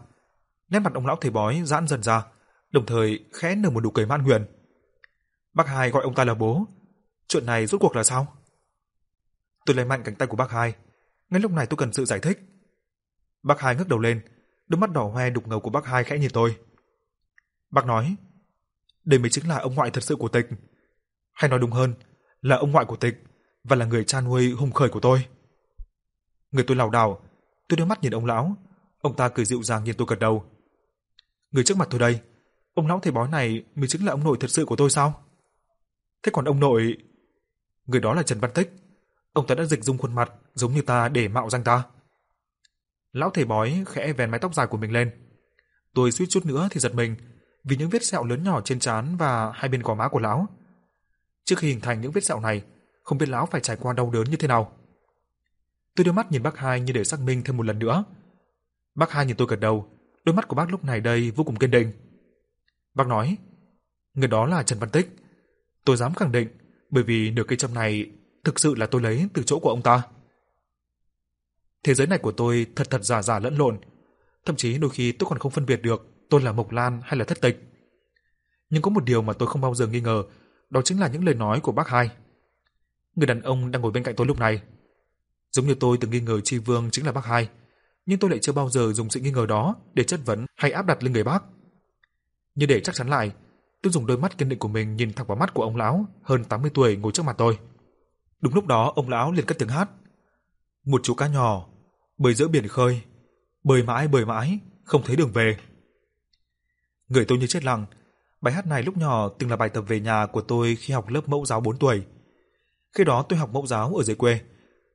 Nét mặt ông lão thầy bói giãn dần ra, đồng thời khẽ nở một nụ cười man huyền. Bác hai gọi ông ta là bố. Chuyện này rốt cuộc là sao? Tôi lấy mạnh cánh tay của bác hai. Ngay lúc này tôi cần sự giải thích. Bác hai ngước đầu lên, đôi mắt đỏ hoe đục ngầu của bác hai khẽ nhìn tôi. Bác nói, đây mới chính là ông ngoại thật sự của Tịch. Hay nói đúng hơn, là ông ngoại của Tịch và là người cha nuôi hùng khởi của tôi. Người tôi lảo đảo, tôi đưa mắt nhìn ông lão, ông ta cười dịu dàng nhìn tôi gật đầu. Người trước mặt tôi đây, ông lão thầy bói này mới chính là ông nội thật sự của tôi sao? Thế còn ông nội... Người đó là Trần Văn Tích, Ông ta đã dịch dung khuôn mặt giống như ta để mạo danh ta. Lão thầy bói khẽ vén mái tóc dài của mình lên. Tôi suýt chút nữa thì giật mình vì những vết sẹo lớn nhỏ trên trán và hai bên gò má của lão. Trước khi hình thành những vết sẹo này, không biết lão phải trải qua đau đớn như thế nào. Tôi đưa mắt nhìn bác hai như để xác minh thêm một lần nữa. Bác hai nhìn tôi gật đầu, đôi mắt của bác lúc này đây vô cùng kiên định. Bác nói, người đó là Trần Văn Tích. Tôi dám khẳng định, bởi vì nửa cây châm này thực sự là tôi lấy từ chỗ của ông ta. Thế giới này của tôi thật thật giả giả lẫn lộn, thậm chí đôi khi tôi còn không phân biệt được tôi là Mộc Lan hay là Thất Tịch. Nhưng có một điều mà tôi không bao giờ nghi ngờ, đó chính là những lời nói của bác hai. Người đàn ông đang ngồi bên cạnh tôi lúc này. Giống như tôi từng nghi ngờ Chi Vương chính là bác hai, nhưng tôi lại chưa bao giờ dùng sự nghi ngờ đó để chất vấn hay áp đặt lên người bác. Như để chắc chắn lại, tôi dùng đôi mắt kiên định của mình nhìn thẳng vào mắt của ông lão hơn 80 tuổi ngồi trước mặt tôi. Đúng lúc đó ông lão liền cất tiếng hát. Một chú cá nhỏ bơi giữa biển khơi, bơi mãi bơi mãi, không thấy đường về. Người tôi như chết lặng, bài hát này lúc nhỏ từng là bài tập về nhà của tôi khi học lớp mẫu giáo 4 tuổi. Khi đó tôi học mẫu giáo ở dưới quê,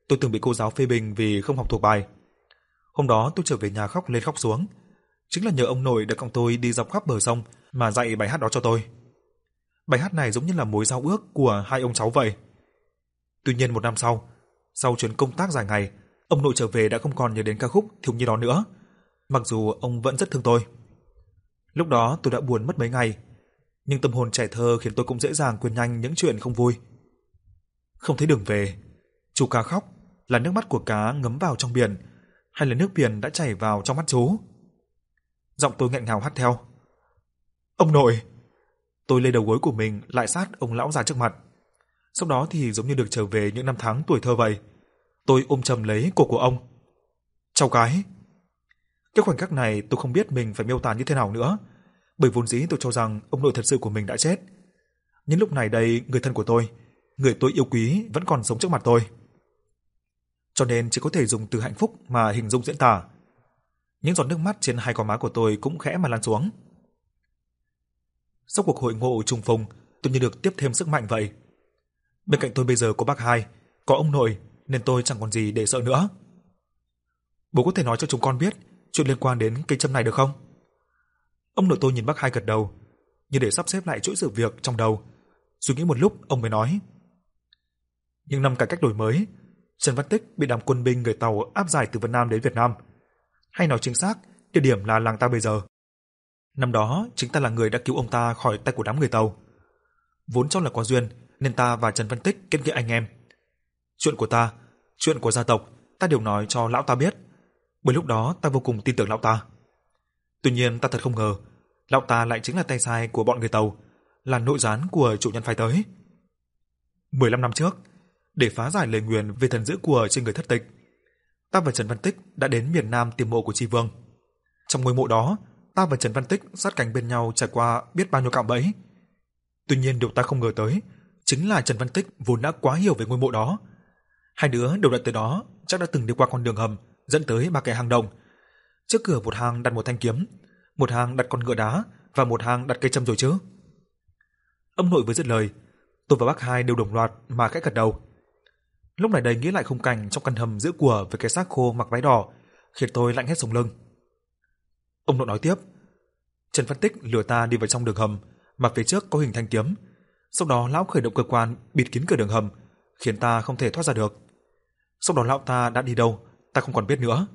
tôi từng bị cô giáo phê bình vì không học thuộc bài. Hôm đó tôi trở về nhà khóc lên khóc xuống, chính là nhờ ông nội đã cùng tôi đi dọc khắp bờ sông mà dạy bài hát đó cho tôi. Bài hát này giống như là mối giao ước của hai ông cháu vậy. Tuy nhiên một năm sau, sau chuyến công tác dài ngày, ông nội trở về đã không còn nhớ đến ca khúc thiếu nhi đó nữa, mặc dù ông vẫn rất thương tôi. Lúc đó tôi đã buồn mất mấy ngày, nhưng tâm hồn trẻ thơ khiến tôi cũng dễ dàng quên nhanh những chuyện không vui. Không thấy đường về, chú ca khóc là nước mắt của cá ngấm vào trong biển, hay là nước biển đã chảy vào trong mắt chú? Giọng tôi nghẹn ngào hát theo. Ông nội! Tôi lê đầu gối của mình lại sát ông lão già trước mặt. Sau đó thì giống như được trở về những năm tháng tuổi thơ vậy. Tôi ôm chầm lấy cổ của ông. Cháu cái! Cái khoảnh khắc này tôi không biết mình phải miêu tả như thế nào nữa, bởi vốn dĩ tôi cho rằng ông nội thật sự của mình đã chết. Nhưng lúc này đây, người thân của tôi, người tôi yêu quý vẫn còn sống trước mặt tôi. Cho nên chỉ có thể dùng từ hạnh phúc mà hình dung diễn tả. Những giọt nước mắt trên hai gò má của tôi cũng khẽ mà lăn xuống. Sau cuộc hội ngộ trùng phùng, tôi như được tiếp thêm sức mạnh vậy. Bên cạnh tôi bây giờ có bác hai, có ông nội, nên tôi chẳng còn gì để sợ nữa. Bố có thể nói cho chúng con biết chuyện liên quan đến cây châm này được không? Ông nội tôi nhìn bác hai gật đầu, như để sắp xếp lại chuỗi sự việc trong đầu. Suy nghĩ một lúc, ông mới nói. Những năm cải cách đổi mới, Trần Văn Tích bị đám quân binh người Tàu áp giải từ Việt Nam đến Việt Nam. Hay nói chính xác, địa điểm là làng ta bây giờ. Năm đó, chính ta là người đã cứu ông ta khỏi tay của đám người Tàu. Vốn trong là có duyên, nên ta và Trần Văn Tích kết nghĩa anh em. Chuyện của ta, chuyện của gia tộc, ta đều nói cho lão ta biết. Bởi lúc đó ta vô cùng tin tưởng lão ta. Tuy nhiên ta thật không ngờ, lão ta lại chính là tay sai của bọn người Tàu, là nội gián của chủ nhân phái tới. 15 năm trước, để phá giải lời nguyền về thần dữ của trên người thất tịch, ta và Trần Văn Tích đã đến miền Nam tìm mộ của Tri Vương. Trong ngôi mộ đó, ta và Trần Văn Tích sát cánh bên nhau trải qua biết bao nhiêu cạm bẫy. Tuy nhiên điều ta không ngờ tới chính là Trần Văn Tích vốn đã quá hiểu về ngôi mộ đó. Hai đứa đều đã tới đó, chắc đã từng đi qua con đường hầm dẫn tới ba cái hang động. Trước cửa một hang đặt một thanh kiếm, một hang đặt con ngựa đá và một hang đặt cây châm rồi chứ. Ông nội vừa dứt lời, tôi và bác hai đều đồng loạt mà khẽ gật đầu. Lúc này đây nghĩ lại khung cảnh trong căn hầm giữa của với cái xác khô mặc váy đỏ, khiến tôi lạnh hết sống lưng. Ông nội nói tiếp, Trần Văn Tích lừa ta đi vào trong đường hầm, mà phía trước có hình thanh kiếm. Sau đó lão khởi động cơ quan bịt kín cửa đường hầm, khiến ta không thể thoát ra được. Sau đó lão ta đã đi đâu, ta không còn biết nữa.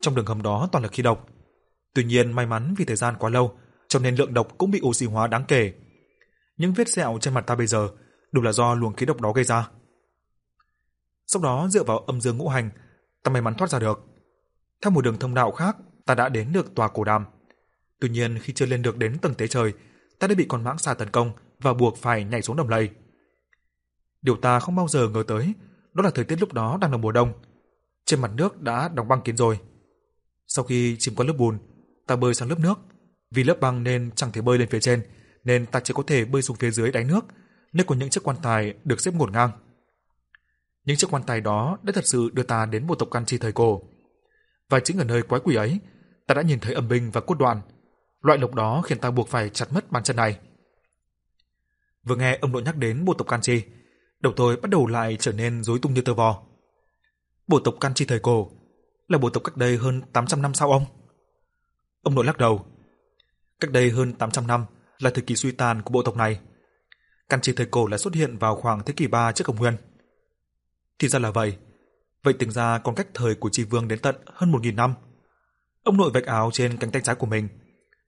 Trong đường hầm đó toàn là khí độc. Tuy nhiên may mắn vì thời gian quá lâu, cho nên lượng độc cũng bị oxy hóa đáng kể. Những vết sẹo trên mặt ta bây giờ đều là do luồng khí độc đó gây ra. Sau đó dựa vào âm dương ngũ hành, ta may mắn thoát ra được. Theo một đường thông đạo khác, ta đã đến được tòa cổ đàm. Tuy nhiên khi chưa lên được đến tầng tế trời, ta đã bị con mãng xà tấn công và buộc phải nhảy xuống đầm lầy. Điều ta không bao giờ ngờ tới, đó là thời tiết lúc đó đang là mùa đông. Trên mặt nước đã đóng băng kín rồi. Sau khi chìm qua lớp bùn, ta bơi sang lớp nước. Vì lớp băng nên chẳng thể bơi lên phía trên, nên ta chỉ có thể bơi xuống phía dưới đáy nước, nơi có những chiếc quan tài được xếp ngổn ngang. Những chiếc quan tài đó đã thật sự đưa ta đến một tộc căn chi thời cổ. Và chính ở nơi quái quỷ ấy, ta đã nhìn thấy âm binh và cốt đoạn. Loại lục đó khiến ta buộc phải chặt mất bàn chân này. Vừa nghe ông nội nhắc đến bộ tộc Canchi, đầu tôi bắt đầu lại trở nên rối tung như tơ vò. Bộ tộc Canchi thời cổ là bộ tộc cách đây hơn 800 năm sau ông? Ông nội lắc đầu. Cách đây hơn 800 năm là thời kỳ suy tàn của bộ tộc này. Can chi thời cổ lại xuất hiện vào khoảng thế kỷ 3 trước công nguyên. Thì ra là vậy. Vậy tính ra còn cách thời của Tri Vương đến tận hơn 1.000 năm. Ông nội vạch áo trên cánh tay trái của mình.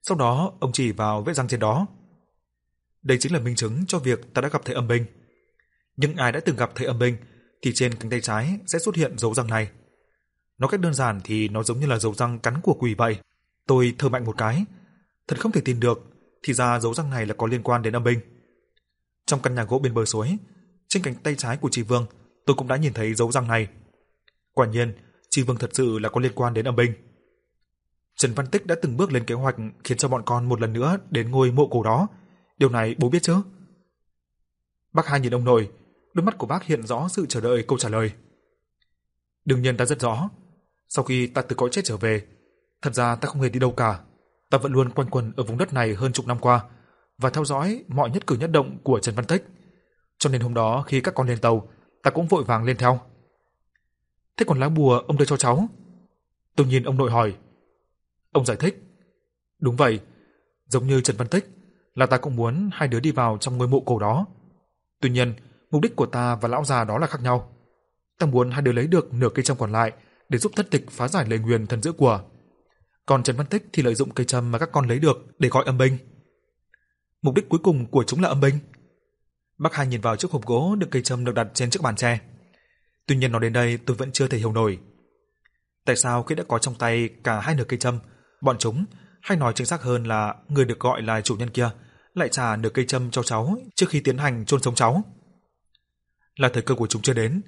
Sau đó, ông chỉ vào vết răng trên đó. Đây chính là minh chứng cho việc ta đã gặp thấy âm binh. Nhưng ai đã từng gặp thấy âm binh thì trên cánh tay trái sẽ xuất hiện dấu răng này. nó cách đơn giản thì nó giống như là dấu răng cắn của quỷ vậy. Tôi thở mạnh một cái, thật không thể tin được, thì ra dấu răng này là có liên quan đến âm binh. Trong căn nhà gỗ bên bờ suối, trên cánh tay trái của Trì Vương, tôi cũng đã nhìn thấy dấu răng này. Quả nhiên, tri Vương thật sự là có liên quan đến âm binh. Trần Văn Tích đã từng bước lên kế hoạch khiến cho bọn con một lần nữa đến ngôi mộ cổ đó. Điều này bố biết chứ? Bác hai nhìn ông nội, đôi mắt của bác hiện rõ sự chờ đợi câu trả lời. Đương nhiên ta rất rõ. Sau khi ta từ cõi chết trở về, thật ra ta không hề đi đâu cả. Ta vẫn luôn quanh quẩn ở vùng đất này hơn chục năm qua và theo dõi mọi nhất cử nhất động của Trần Văn Tích. Cho nên hôm đó khi các con lên tàu, ta cũng vội vàng lên theo. Thế còn lá bùa ông đưa cho cháu? Tôi nhìn ông nội hỏi. Ông giải thích. Đúng vậy, giống như Trần Văn Tích, là ta cũng muốn hai đứa đi vào trong ngôi mộ cổ đó. Tuy nhiên, mục đích của ta và lão già đó là khác nhau. Ta muốn hai đứa lấy được nửa cây châm còn lại để giúp thất tịch phá giải lời nguyền thần giữa của. Còn Trần Văn Tích thì lợi dụng cây châm mà các con lấy được để gọi âm binh. Mục đích cuối cùng của chúng là âm binh. Bác Hà nhìn vào chiếc hộp gỗ được cây châm được đặt trên chiếc bàn tre. Tuy nhiên nói đến đây tôi vẫn chưa thể hiểu nổi. Tại sao khi đã có trong tay cả hai nửa cây châm, bọn chúng, hay nói chính xác hơn là người được gọi là chủ nhân kia, lại trả nửa cây châm cho cháu trước khi tiến hành chôn sống cháu? Là thời cơ của chúng chưa đến,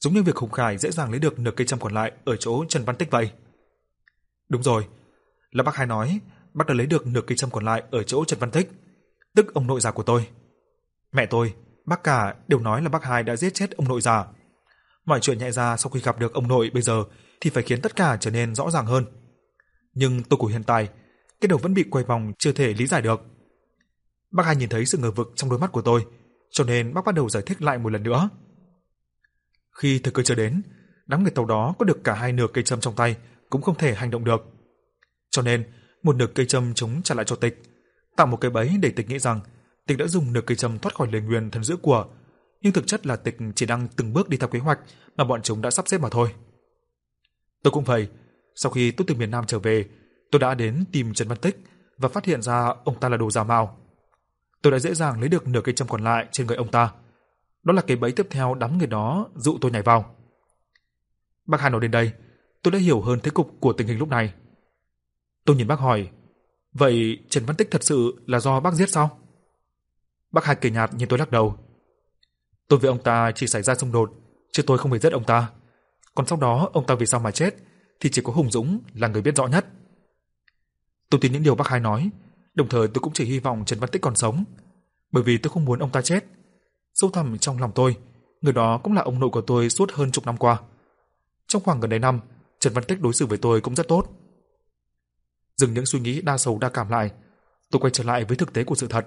giống như việc Hùng Khải dễ dàng lấy được nửa cây châm còn lại ở chỗ Trần Văn Tích vậy. Đúng rồi, là bác hai nói, bác đã lấy được nửa cây châm còn lại ở chỗ Trần Văn Tích, tức ông nội già của tôi. Mẹ tôi, bác cả đều nói là bác hai đã giết chết ông nội già. Mọi chuyện nhẹ ra sau khi gặp được ông nội bây giờ thì phải khiến tất cả trở nên rõ ràng hơn. Nhưng tôi của hiện tại, cái đầu vẫn bị quay vòng chưa thể lý giải được. Bác hai nhìn thấy sự ngờ vực trong đôi mắt của tôi, cho nên bác bắt đầu giải thích lại một lần nữa. Khi thời cơ chưa đến, đám người tàu đó có được cả hai nửa cây châm trong tay cũng không thể hành động được. Cho nên, một nửa cây châm chúng trả lại cho Tịch, tạo một cái bẫy để Tịch nghĩ rằng Tịch đã dùng nửa cây châm thoát khỏi lời nguyền thần giữ của, nhưng thực chất là Tịch chỉ đang từng bước đi theo kế hoạch mà bọn chúng đã sắp xếp mà thôi. Tôi cũng vậy, sau khi tôi từ miền Nam trở về, tôi đã đến tìm Trần Văn Tích và phát hiện ra ông ta là đồ giả mạo. Tôi đã dễ dàng lấy được nửa cây châm còn lại trên người ông ta. Đó là cái bẫy tiếp theo đám người đó dụ tôi nhảy vào. Bác Hà nói đến đây, tôi đã hiểu hơn thế cục của tình hình lúc này. Tôi nhìn bác hỏi, vậy Trần Văn Tích thật sự là do bác giết sao? Bác Hải cười nhạt nhìn tôi lắc đầu. Tôi với ông ta chỉ xảy ra xung đột, chứ tôi không hề giết ông ta. Còn sau đó ông ta vì sao mà chết thì chỉ có Hùng Dũng là người biết rõ nhất. Tôi tin những điều bác Hải nói, đồng thời tôi cũng chỉ hy vọng Trần Văn Tích còn sống, bởi vì tôi không muốn ông ta chết. Sâu thẳm trong lòng tôi, người đó cũng là ông nội của tôi suốt hơn chục năm qua. Trong khoảng gần đây năm, Trần Văn Tích đối xử với tôi cũng rất tốt. Dừng những suy nghĩ đa sầu đa cảm lại, tôi quay trở lại với thực tế của sự thật.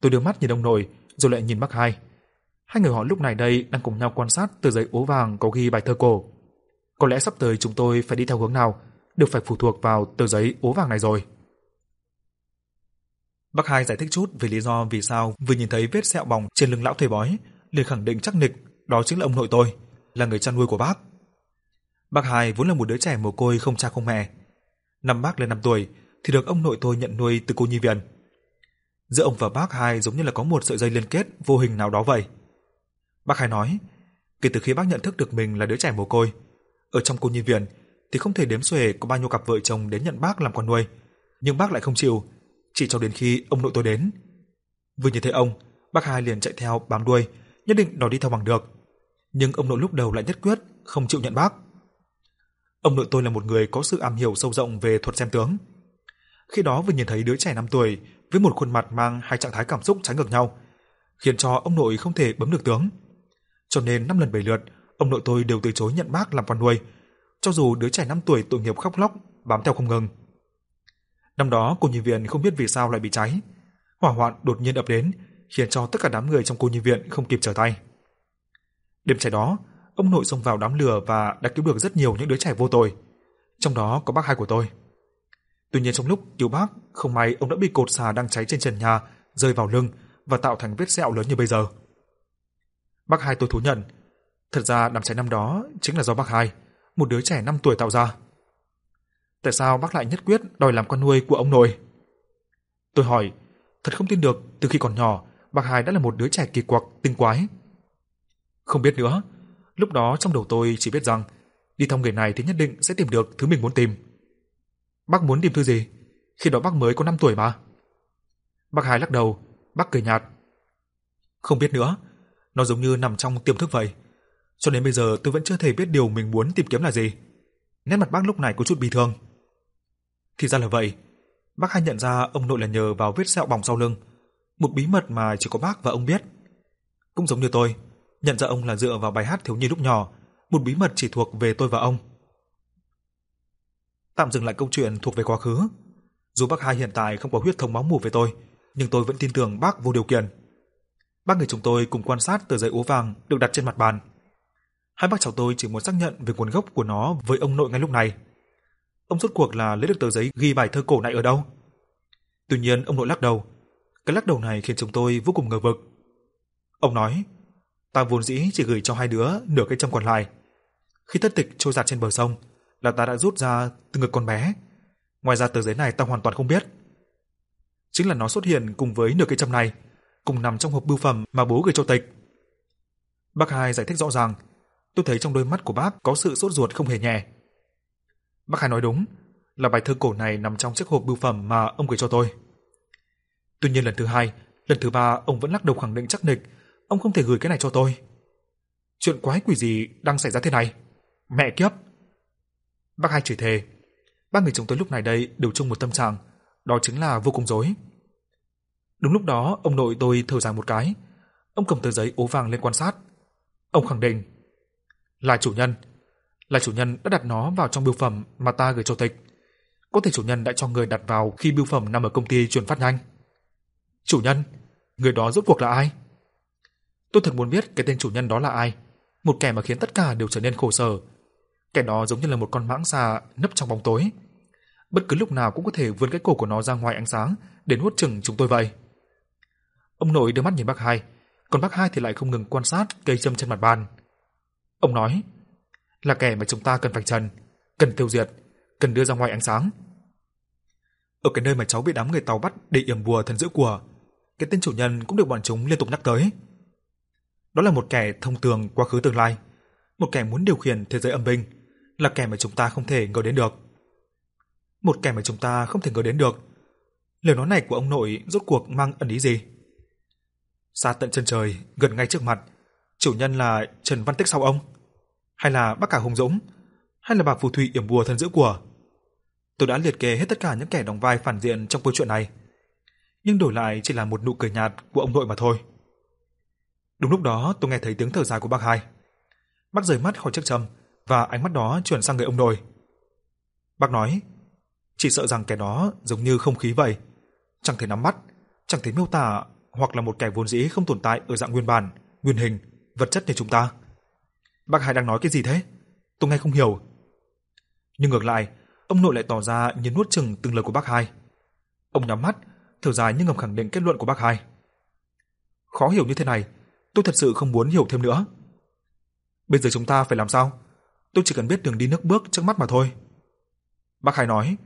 Tôi đưa mắt nhìn ông nội, rồi lại nhìn bác hai. Hai người họ lúc này đây đang cùng nhau quan sát tờ giấy ố vàng có ghi bài thơ cổ. Có lẽ sắp tới chúng tôi phải đi theo hướng nào, được phải phụ thuộc vào tờ giấy ố vàng này rồi. Bác hai giải thích chút về lý do vì sao vừa nhìn thấy vết sẹo bỏng trên lưng lão thầy bói, liền khẳng định chắc nịch đó chính là ông nội tôi, là người chăn nuôi của bác. Bác hai vốn là một đứa trẻ mồ côi không cha không mẹ. Năm bác lên 5 tuổi thì được ông nội tôi nhận nuôi từ cô nhi viện. Giữa ông và bác hai giống như là có một sợi dây liên kết vô hình nào đó vậy. Bác hai nói, kể từ khi bác nhận thức được mình là đứa trẻ mồ côi, ở trong cô nhi viện thì không thể đếm xuể có bao nhiêu cặp vợ chồng đến nhận bác làm con nuôi, nhưng bác lại không chịu, chỉ cho đến khi ông nội tôi đến. Vừa nhìn thấy ông, bác hai liền chạy theo bám đuôi, nhất định đòi đi theo bằng được. Nhưng ông nội lúc đầu lại nhất quyết không chịu nhận bác. Ông nội tôi là một người có sự am hiểu sâu rộng về thuật xem tướng. Khi đó vừa nhìn thấy đứa trẻ 5 tuổi với một khuôn mặt mang hai trạng thái cảm xúc trái ngược nhau, khiến cho ông nội không thể bấm được tướng. Cho nên năm lần bảy lượt, ông nội tôi đều từ chối nhận bác làm con nuôi, cho dù đứa trẻ 5 tuổi tội nghiệp khóc lóc bám theo không ngừng. Năm đó cô nhi viện không biết vì sao lại bị cháy, hỏa hoạn đột nhiên ập đến, khiến cho tất cả đám người trong cô nhi viện không kịp trở tay. Đêm trẻ đó, ông nội xông vào đám lửa và đã cứu được rất nhiều những đứa trẻ vô tội, trong đó có bác hai của tôi. Tuy nhiên trong lúc cứu bác, không may ông đã bị cột xà đang cháy trên trần nhà rơi vào lưng và tạo thành vết sẹo lớn như bây giờ. Bác hai tôi thú nhận, thật ra đám cháy năm đó chính là do bác hai, một đứa trẻ 5 tuổi tạo ra. Tại sao bác lại nhất quyết đòi làm con nuôi của ông nội? Tôi hỏi, thật không tin được, từ khi còn nhỏ, bác hai đã là một đứa trẻ kỳ quặc, tinh quái. Không biết nữa, lúc đó trong đầu tôi chỉ biết rằng đi theo nghề này thì nhất định sẽ tìm được thứ mình muốn tìm. Bác muốn tìm thứ gì? Khi đó bác mới có 5 tuổi mà. Bác hai lắc đầu, bác cười nhạt. Không biết nữa, nó giống như nằm trong tiềm thức vậy. Cho đến bây giờ tôi vẫn chưa thể biết điều mình muốn tìm kiếm là gì. Nét mặt bác lúc này có chút bi thương. Thì ra là vậy. Bác hai nhận ra ông nội là nhờ vào vết sẹo bỏng sau lưng, một bí mật mà chỉ có bác và ông biết. Cũng giống như tôi, nhận ra ông là dựa vào bài hát thiếu nhi lúc nhỏ, một bí mật chỉ thuộc về tôi và ông. Tạm dừng lại câu chuyện thuộc về quá khứ. Dù bác hai hiện tại không có huyết thống máu mủ với tôi, nhưng tôi vẫn tin tưởng bác vô điều kiện. Ba người chúng tôi cùng quan sát tờ giấy ố vàng được đặt trên mặt bàn. Hai bác cháu tôi chỉ muốn xác nhận về nguồn gốc của nó với ông nội ngay lúc này. Ông rốt cuộc là lấy được tờ giấy ghi bài thơ cổ này ở đâu? Tuy nhiên ông nội lắc đầu. Cái lắc đầu này khiến chúng tôi vô cùng ngờ vực. Ông nói, ta vốn dĩ chỉ gửi cho hai đứa nửa cái trong còn lại. Khi thất tịch trôi giạt trên bờ sông, là ta đã rút ra từ ngực con bé. Ngoài ra tờ giấy này ta hoàn toàn không biết. Chính là nó xuất hiện cùng với nửa cây châm này, cùng nằm trong hộp bưu phẩm mà bố gửi cho Tịch. Bác Hai giải thích rõ ràng, tôi thấy trong đôi mắt của bác có sự sốt ruột không hề nhẹ. Bác Hai nói đúng, là bài thơ cổ này nằm trong chiếc hộp bưu phẩm mà ông gửi cho tôi. Tuy nhiên lần thứ hai, lần thứ ba ông vẫn lắc đầu khẳng định chắc nịch, ông không thể gửi cái này cho tôi. Chuyện quái quỷ gì đang xảy ra thế này? Mẹ kiếp! Bác hai chửi thề. Ba người chúng tôi lúc này đây đều chung một tâm trạng, đó chính là vô cùng rối. Đúng lúc đó, ông nội tôi thở dài một cái. Ông cầm tờ giấy ố vàng lên quan sát. Ông khẳng định, là chủ nhân, là chủ nhân đã đặt nó vào trong bưu phẩm mà ta gửi cho Tịch. Có thể chủ nhân đã cho người đặt vào khi bưu phẩm nằm ở công ty chuyển phát nhanh. Chủ nhân, người đó rốt cuộc là ai? Tôi thật muốn biết cái tên chủ nhân đó là ai, một kẻ mà khiến tất cả đều trở nên khổ sở. Kẻ đó giống như là một con mãng xà nấp trong bóng tối. Bất cứ lúc nào cũng có thể vươn cái cổ của nó ra ngoài ánh sáng để nuốt chửng chúng tôi vậy. Ông nội đưa mắt nhìn bác hai, còn bác hai thì lại không ngừng quan sát cây châm trên mặt bàn. Ông nói, là kẻ mà chúng ta cần vạch trần, cần tiêu diệt, cần đưa ra ngoài ánh sáng. Ở cái nơi mà cháu bị đám người tàu bắt để yểm bùa thần dữ của, cái tên chủ nhân cũng được bọn chúng liên tục nhắc tới. Đó là một kẻ thông tường quá khứ tương lai, một kẻ muốn điều khiển thế giới âm binh, là kẻ mà chúng ta không thể ngờ đến được. Một kẻ mà chúng ta không thể ngờ đến được. Lời nói này của ông nội rốt cuộc mang ẩn ý gì? Xa tận chân trời, gần ngay trước mặt, chủ nhân là Trần Văn Tích sau ông? Hay là bác cả Hùng Dũng? Hay là bà phù thủy yểm bùa thần dữ của? Tôi đã liệt kê hết tất cả những kẻ đóng vai phản diện trong câu chuyện này. Nhưng đổi lại chỉ là một nụ cười nhạt của ông nội mà thôi. Đúng lúc đó tôi nghe thấy tiếng thở dài của bác hai. Bác rời mắt khỏi chiếc châm và ánh mắt đó chuyển sang người ông nội. Bác nói, chỉ sợ rằng kẻ đó giống như không khí vậy, chẳng thể nắm bắt, chẳng thể miêu tả hoặc là một kẻ vốn dĩ không tồn tại ở dạng nguyên bản, nguyên hình, vật chất như chúng ta. Bác hai đang nói cái gì thế? Tôi nghe không hiểu. Nhưng ngược lại, ông nội lại tỏ ra như nuốt chừng từng lời của bác hai. Ông nhắm mắt, thở dài nhưng ngầm khẳng định kết luận của bác hai. Khó hiểu như thế này, tôi thật sự không muốn hiểu thêm nữa. Bây giờ chúng ta phải làm sao? Tôi chỉ cần biết đường đi nước bước trước mắt mà thôi. Bác hai nói,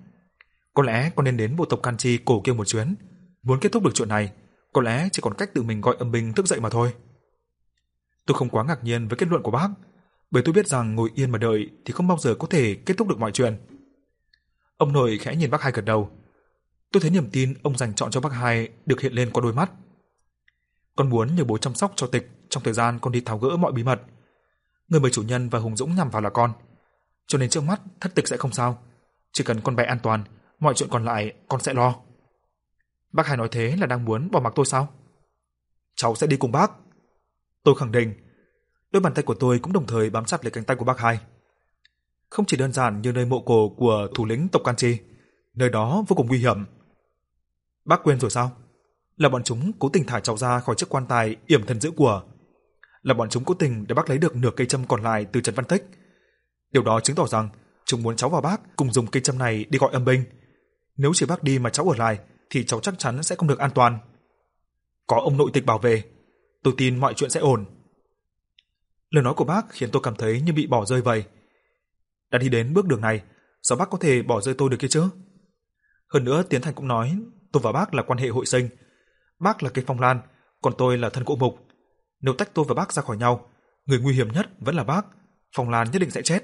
có lẽ con nên đến bộ tộc Kanchi cổ kia một chuyến. Muốn kết thúc được chuyện này, có lẽ chỉ còn cách tự mình gọi âm binh thức dậy mà thôi. Tôi không quá ngạc nhiên với kết luận của bác, bởi tôi biết rằng ngồi yên mà đợi thì không bao giờ có thể kết thúc được mọi chuyện. Ông nội khẽ nhìn bác hai gật đầu. Tôi thấy niềm tin ông dành chọn cho bác hai được hiện lên qua đôi mắt. Con muốn nhờ bố chăm sóc cho Tịch trong thời gian con đi tháo gỡ mọi bí mật. Người mời chủ nhân và Hùng Dũng nhằm vào là con. Cho nên trước mắt thất tịch sẽ không sao. Chỉ cần con bé an toàn, mọi chuyện còn lại con sẽ lo. Bác hải nói thế là đang muốn bỏ mặc tôi sao? Cháu sẽ đi cùng bác. Tôi khẳng định. Đôi bàn tay của tôi cũng đồng thời bám chặt lấy cánh tay của bác hải. Không chỉ đơn giản như nơi mộ cổ của thủ lĩnh tộc can chi, nơi đó vô cùng nguy hiểm. Bác quên rồi sao? Là bọn chúng cố tình thả cháu ra khỏi chiếc quan tài yểm thần dữ của. Là bọn chúng cố tình để bác lấy được nửa cây châm còn lại từ Trần Văn Tích. Điều đó chứng tỏ rằng chúng muốn cháu và bác cùng dùng cây châm này đi gọi âm binh. Nếu chỉ bác đi mà cháu ở lại thì cháu chắc chắn sẽ không được an toàn. có ông nội tịch bảo vệ, tôi tin mọi chuyện sẽ ổn. Lời nói của bác khiến tôi cảm thấy như bị bỏ rơi vậy. Đã đi đến bước đường này, sao bác có thể bỏ rơi tôi được kia chứ? Hơn nữa Tiến Thành cũng nói, tôi và bác là quan hệ hội sinh. Bác là cây phong lan, còn tôi là thân cụ mục. Nếu tách tôi và bác ra khỏi nhau, người nguy hiểm nhất vẫn là bác, Phong Lan nhất định sẽ chết.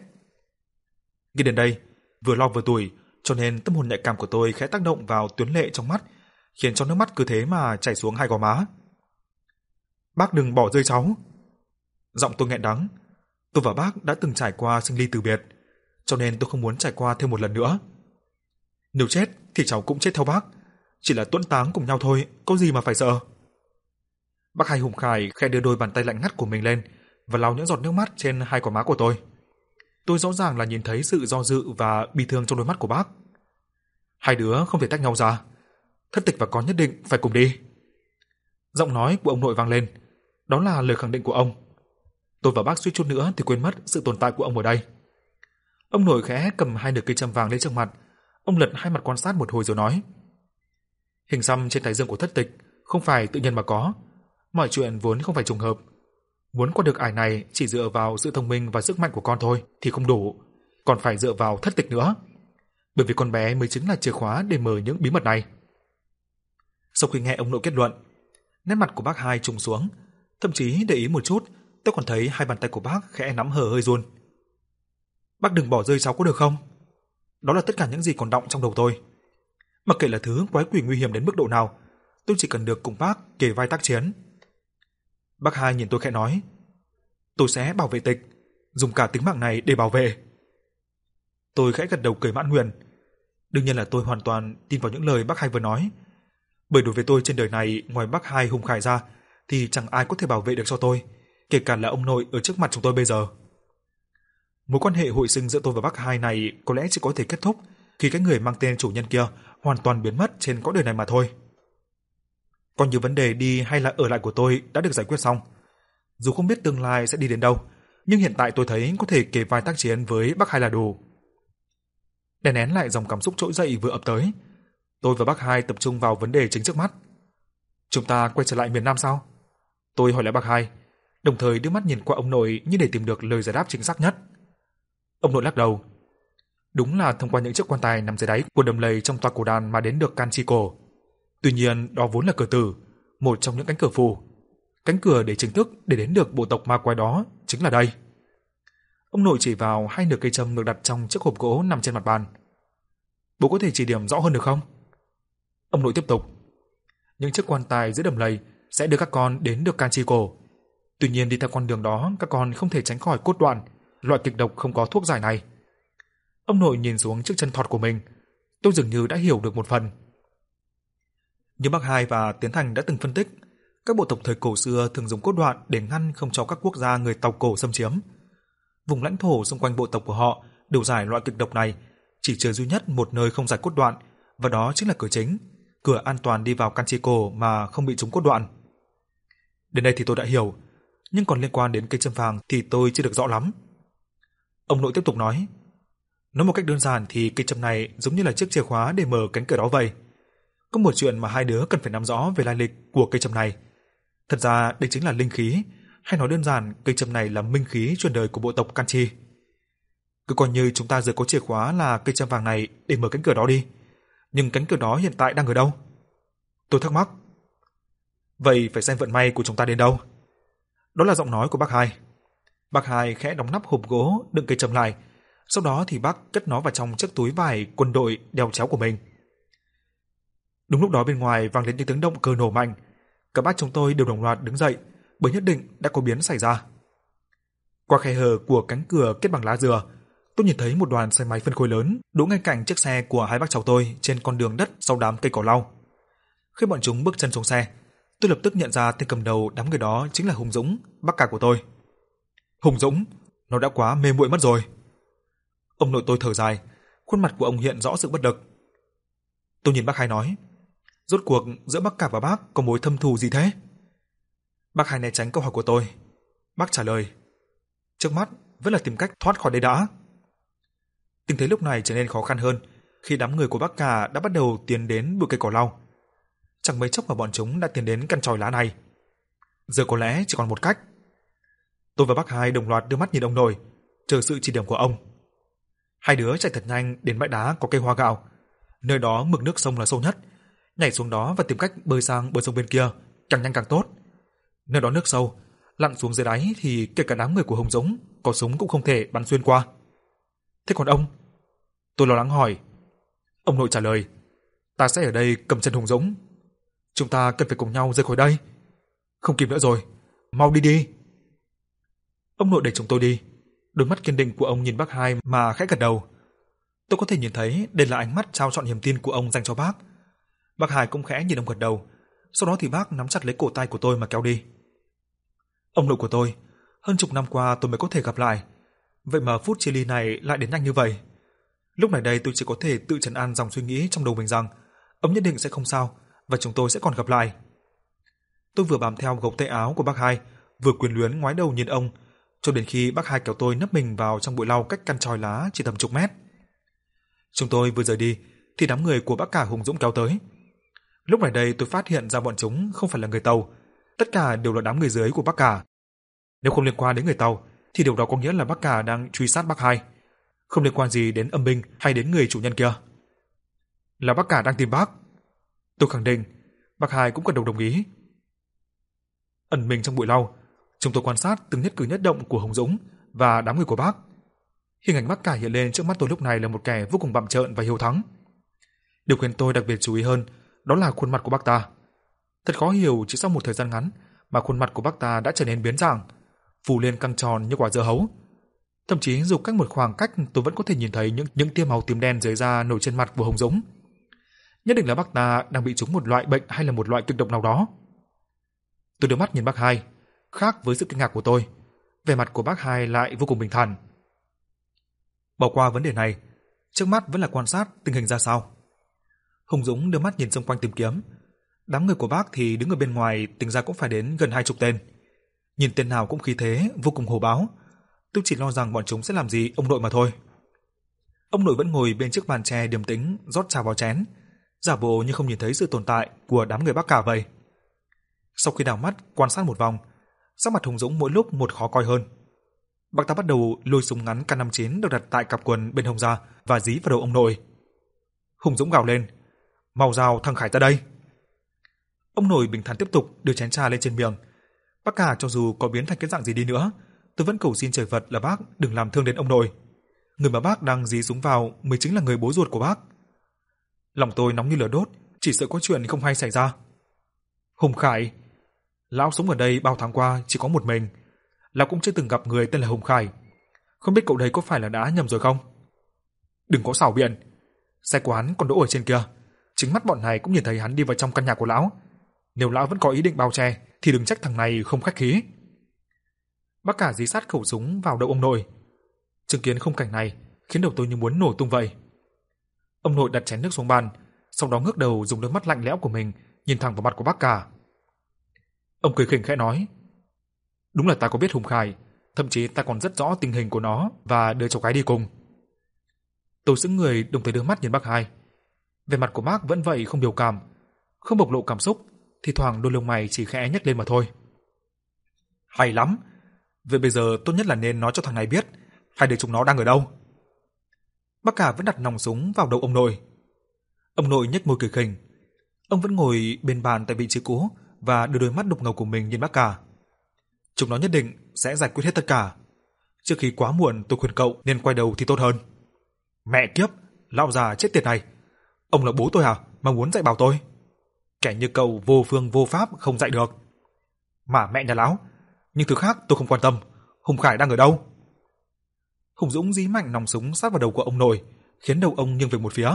Nghĩ đến đây, vừa lo vừa tuổi, cho nên tâm hồn nhạy cảm của tôi khẽ tác động vào tuyến lệ trong mắt, khiến cho nước mắt cứ thế mà chảy xuống hai gò má. Bác đừng bỏ rơi cháu. Giọng tôi nghẹn đắng. Tôi và bác đã từng trải qua sinh ly từ biệt, cho nên tôi không muốn trải qua thêm một lần nữa. Nếu chết thì cháu cũng chết theo bác, chỉ là tuẫn táng cùng nhau thôi, có gì mà phải sợ. Bác Hai Hùng Khải khẽ đưa đôi bàn tay lạnh ngắt của mình lên và lau những giọt nước mắt trên hai quả má của tôi. Tôi rõ ràng là nhìn thấy sự do dự và bi thương trong đôi mắt của bác. Hai đứa không thể tách nhau ra. Thất tịch và con nhất định phải cùng đi. Giọng nói của ông nội vang lên. Đó là lời khẳng định của ông. Tôi và bác suýt chút nữa thì quên mất sự tồn tại của ông ở đây. Ông nội khẽ cầm hai nửa cây châm vàng lên trước mặt. Ông lật hai mặt quan sát một hồi rồi nói. Hình xăm trên thái dương của thất tịch không phải tự nhiên mà có. Mọi chuyện vốn không phải trùng hợp. Muốn qua được ải này chỉ dựa vào sự thông minh và sức mạnh của con thôi thì không đủ, còn phải dựa vào thất tịch nữa. Bởi vì con bé mới chính là chìa khóa để mở những bí mật này. Sau khi nghe ông nội kết luận, nét mặt của bác hai trùng xuống, thậm chí để ý một chút, tôi còn thấy hai bàn tay của bác khẽ nắm hờ hơi run. Bác đừng bỏ rơi cháu có được không? Đó là tất cả những gì còn đọng trong đầu tôi. Mặc kệ là thứ quái quỷ nguy hiểm đến mức độ nào, tôi chỉ cần được cùng bác kề vai tác chiến. Bác hai nhìn tôi khẽ nói, tôi sẽ bảo vệ tịch, dùng cả tính mạng này để bảo vệ. Tôi khẽ gật đầu cười mãn nguyện. Đương nhiên là tôi hoàn toàn tin vào những lời bác hai vừa nói. Bởi đối với tôi trên đời này ngoài bác hai hùng khải ra thì chẳng ai có thể bảo vệ được cho tôi, kể cả là ông nội ở trước mặt chúng tôi bây giờ. Mối quan hệ hội sinh giữa tôi và bác hai này có lẽ chỉ có thể kết thúc khi cái người mang tên chủ nhân kia hoàn toàn biến mất trên cõi đời này mà thôi. Còn nhiều vấn đề đi hay là ở lại của tôi đã được giải quyết xong. Dù không biết tương lai sẽ đi đến đâu, nhưng hiện tại tôi thấy có thể kề vai tác chiến với Bắc Hai là đủ. Đè nén lại dòng cảm xúc trỗi dậy vừa ập tới, tôi và Bắc Hai tập trung vào vấn đề chính trước mắt. Chúng ta quay trở lại miền Nam sao? Tôi hỏi lại Bắc Hai, đồng thời đưa mắt nhìn qua ông nội như để tìm được lời giải đáp chính xác nhất. Ông nội lắc đầu. Đúng là thông qua những chiếc quan tài nằm dưới đáy của đầm lầy trong tòa cổ đàn mà đến được can chi cổ. Tuy nhiên, đó vốn là cửa tử, một trong những cánh cửa phù. Cánh cửa để chính thức để đến được bộ tộc ma quái đó chính là đây. Ông nội chỉ vào hai nửa cây châm được đặt trong chiếc hộp gỗ nằm trên mặt bàn. Bố có thể chỉ điểm rõ hơn được không? Ông nội tiếp tục. Những chiếc quan tài dưới đầm lầy sẽ đưa các con đến được can chi cổ. Tuy nhiên đi theo con đường đó, các con không thể tránh khỏi cốt đoạn, loại kịch độc không có thuốc giải này. Ông nội nhìn xuống chiếc chân thọt của mình, tôi dường như đã hiểu được một phần. Như Bắc Hai và Tiến Thành đã từng phân tích, các bộ tộc thời cổ xưa thường dùng cốt đoạn để ngăn không cho các quốc gia người tộc cổ xâm chiếm. Vùng lãnh thổ xung quanh bộ tộc của họ đều giải loại kịch độc này, chỉ trừ duy nhất một nơi không giải cốt đoạn, và đó chính là cửa chính, cửa an toàn đi vào căn chi cổ mà không bị trúng cốt đoạn. Đến đây thì tôi đã hiểu, nhưng còn liên quan đến cây châm vàng thì tôi chưa được rõ lắm. Ông nội tiếp tục nói, nói một cách đơn giản thì cây châm này giống như là chiếc chìa khóa để mở cánh cửa đó vậy. Có một chuyện mà hai đứa cần phải nắm rõ về lai lịch của cây châm này. Thật ra đây chính là linh khí, hay nói đơn giản cây châm này là minh khí truyền đời của bộ tộc Kanchi. Cứ coi như chúng ta giờ có chìa khóa là cây châm vàng này để mở cánh cửa đó đi. Nhưng cánh cửa đó hiện tại đang ở đâu? Tôi thắc mắc. Vậy phải xem vận may của chúng ta đến đâu? Đó là giọng nói của bác hai. Bác hai khẽ đóng nắp hộp gỗ đựng cây châm lại, sau đó thì bác cất nó vào trong chiếc túi vải quân đội đeo chéo của mình. Đúng lúc đó bên ngoài vang lên những tiếng động cơ nổ mạnh. Cả bác chúng tôi đều đồng loạt đứng dậy, bởi nhất định đã có biến xảy ra. Qua khe hở của cánh cửa kết bằng lá dừa, tôi nhìn thấy một đoàn xe máy phân khối lớn đỗ ngay cạnh chiếc xe của hai bác cháu tôi trên con đường đất sau đám cây cỏ lau. Khi bọn chúng bước chân xuống xe, tôi lập tức nhận ra tên cầm đầu đám người đó chính là Hùng Dũng, bác cả của tôi. Hùng Dũng, nó đã quá mê muội mất rồi. Ông nội tôi thở dài, khuôn mặt của ông hiện rõ sự bất lực. Tôi nhìn bác hai nói, Rốt cuộc giữa bác cả và bác có mối thâm thù gì thế? Bác hai né tránh câu hỏi của tôi. Bác trả lời. Trước mắt vẫn là tìm cách thoát khỏi đây đã. Tình thế lúc này trở nên khó khăn hơn khi đám người của bác cả đã bắt đầu tiến đến bụi cây cỏ lau. chẳng mấy chốc mà bọn chúng đã tiến đến căn tròi lá này. Giờ có lẽ chỉ còn một cách. Tôi và bác hai đồng loạt đưa mắt nhìn ông nội, chờ sự chỉ điểm của ông. Hai đứa chạy thật nhanh đến bãi đá có cây hoa gạo, nơi đó mực nước sông là sâu nhất, nhảy xuống đó và tìm cách bơi sang bờ sông bên kia, càng nhanh càng tốt. Nơi đó nước sâu, lặn xuống dưới đáy thì kể cả đám người của Hồng Dũng có súng cũng không thể bắn xuyên qua. Thế còn ông? Tôi lo lắng hỏi. Ông nội trả lời, ta sẽ ở đây cầm chân Hồng Dũng. Chúng ta cần phải cùng nhau rời khỏi đây. Không kịp nữa rồi, mau đi đi. Ông nội đẩy chúng tôi đi. Đôi mắt kiên định của ông nhìn bác hai mà khẽ gật đầu. Tôi có thể nhìn thấy đây là ánh mắt trao trọn niềm tin của ông dành cho bác. Bác Hải cũng khẽ nhìn ông gật đầu, sau đó thì bác nắm chặt lấy cổ tay của tôi mà kéo đi. Ông nội của tôi, hơn chục năm qua tôi mới có thể gặp lại. Vậy mà phút chia ly này lại đến nhanh như vậy. Lúc này đây tôi chỉ có thể tự trấn an dòng suy nghĩ trong đầu mình rằng ông nhất định sẽ không sao và chúng tôi sẽ còn gặp lại. Tôi vừa bám theo gộc tay áo của bác hai, vừa quyền luyến ngoái đầu nhìn ông, cho đến khi bác hai kéo tôi nấp mình vào trong bụi lau cách căn tròi lá chỉ tầm chục mét. Chúng tôi vừa rời đi thì đám người của bác cả Hùng Dũng kéo tới. Lúc này đây tôi phát hiện ra bọn chúng không phải là người Tàu, tất cả đều là đám người dưới của bác cả. Nếu không liên quan đến người Tàu thì điều đó có nghĩa là bác cả đang truy sát bác hai, không liên quan gì đến âm binh hay đến người chủ nhân kia. Là bác cả đang tìm bác. Tôi khẳng định, bác hai cũng cần đồng đồng ý. Ẩn mình trong bụi lau, chúng tôi quan sát từng nhất cử nhất động của Hồng Dũng và đám người của bác. Hình ảnh bác cả hiện lên trước mắt tôi lúc này là một kẻ vô cùng bặm trợn và hiếu thắng. Điều khiến tôi đặc biệt chú ý hơn đó là khuôn mặt của bác ta. Thật khó hiểu chỉ sau một thời gian ngắn mà khuôn mặt của bác ta đã trở nên biến dạng, phủ lên căng tròn như quả dưa hấu. Thậm chí dù cách một khoảng cách tôi vẫn có thể nhìn thấy những những tia máu tím đen rơi ra nổi trên mặt của Hồng Dũng. Nhất định là bác ta đang bị trúng một loại bệnh hay là một loại kịch độc nào đó. Tôi đưa mắt nhìn bác hai, khác với sự kinh ngạc của tôi, vẻ mặt của bác hai lại vô cùng bình thản. Bỏ qua vấn đề này, trước mắt vẫn là quan sát tình hình ra sao. Hùng Dũng đưa mắt nhìn xung quanh tìm kiếm. Đám người của bác thì đứng ở bên ngoài, tính ra cũng phải đến gần hai chục tên. Nhìn tên nào cũng khí thế, vô cùng hổ báo. Tôi chỉ lo rằng bọn chúng sẽ làm gì ông nội mà thôi. Ông nội vẫn ngồi bên chiếc bàn chè điềm tĩnh, rót trà vào chén, giả bộ như không nhìn thấy sự tồn tại của đám người bác cả vậy. Sau khi đảo mắt quan sát một vòng, sắc mặt Hùng Dũng mỗi lúc một khó coi hơn. Bác ta bắt đầu lôi súng ngắn K59 được đặt tại cặp quần bên hông ra và dí vào đầu ông nội. Hùng Dũng gào lên, "Mau giao thằng Khải ra đây!" Ông nội bình thản tiếp tục đưa chén trà lên trên miệng. Bác cả cho dù có biến thành cái dạng gì đi nữa, tôi vẫn cầu xin trời Phật là bác đừng làm thương đến ông nội. Người mà bác đang dí súng vào mới chính là người bố ruột của bác. Lòng tôi nóng như lửa đốt, chỉ sợ có chuyện không hay xảy ra. Hùng Khải, lão sống ở đây bao tháng qua chỉ có một mình, lão cũng chưa từng gặp người tên là Hùng Khải. Không biết cậu đấy có phải là đã nhầm rồi không? Đừng có xảo biện. Xe quán còn đỗ ở trên kia, chính mắt bọn này cũng nhìn thấy hắn đi vào trong căn nhà của lão. Nếu lão vẫn có ý định bao che thì đừng trách thằng này không khách khí. Bác cả dí sát khẩu súng vào đầu ông nội. Chứng kiến không cảnh này khiến đầu tôi như muốn nổ tung vậy. Ông nội đặt chén nước xuống bàn, sau đó ngước đầu dùng đôi mắt lạnh lẽo của mình nhìn thẳng vào mặt của bác cả. Ông cười khỉnh khẽ nói: "Đúng là ta có biết Hùng Khải, thậm chí ta còn rất rõ tình hình của nó và đưa cháu gái đi cùng." Tôi sững người đồng thời đưa mắt nhìn bác hai. Vẻ mặt của bác vẫn vậy không biểu cảm, không bộc lộ cảm xúc, thì thoảng đôi lông mày chỉ khẽ nhếch lên mà thôi. Hay lắm. Vậy bây giờ tốt nhất là nên nói cho thằng này biết, hay để chúng nó đang ở đâu. Bác cả vẫn đặt nòng súng vào đầu ông nội. Ông nội nhếch môi cười khỉnh. Ông vẫn ngồi bên bàn tại vị trí cũ và đưa đôi mắt đục ngầu của mình nhìn bác cả. Chúng nó nhất định sẽ giải quyết hết tất cả. Trước khi quá muộn tôi khuyên cậu nên quay đầu thì tốt hơn. Mẹ kiếp, lão già chết tiệt này. Ông là bố tôi à, mà muốn dạy bảo tôi? Kẻ như cậu vô phương vô pháp không dạy được. Mà mẹ nhà lão, nhưng thứ khác tôi không quan tâm. Hùng Khải đang ở đâu? Hùng Dũng dí mạnh nòng súng sát vào đầu của ông nội, khiến đầu ông nghiêng về một phía.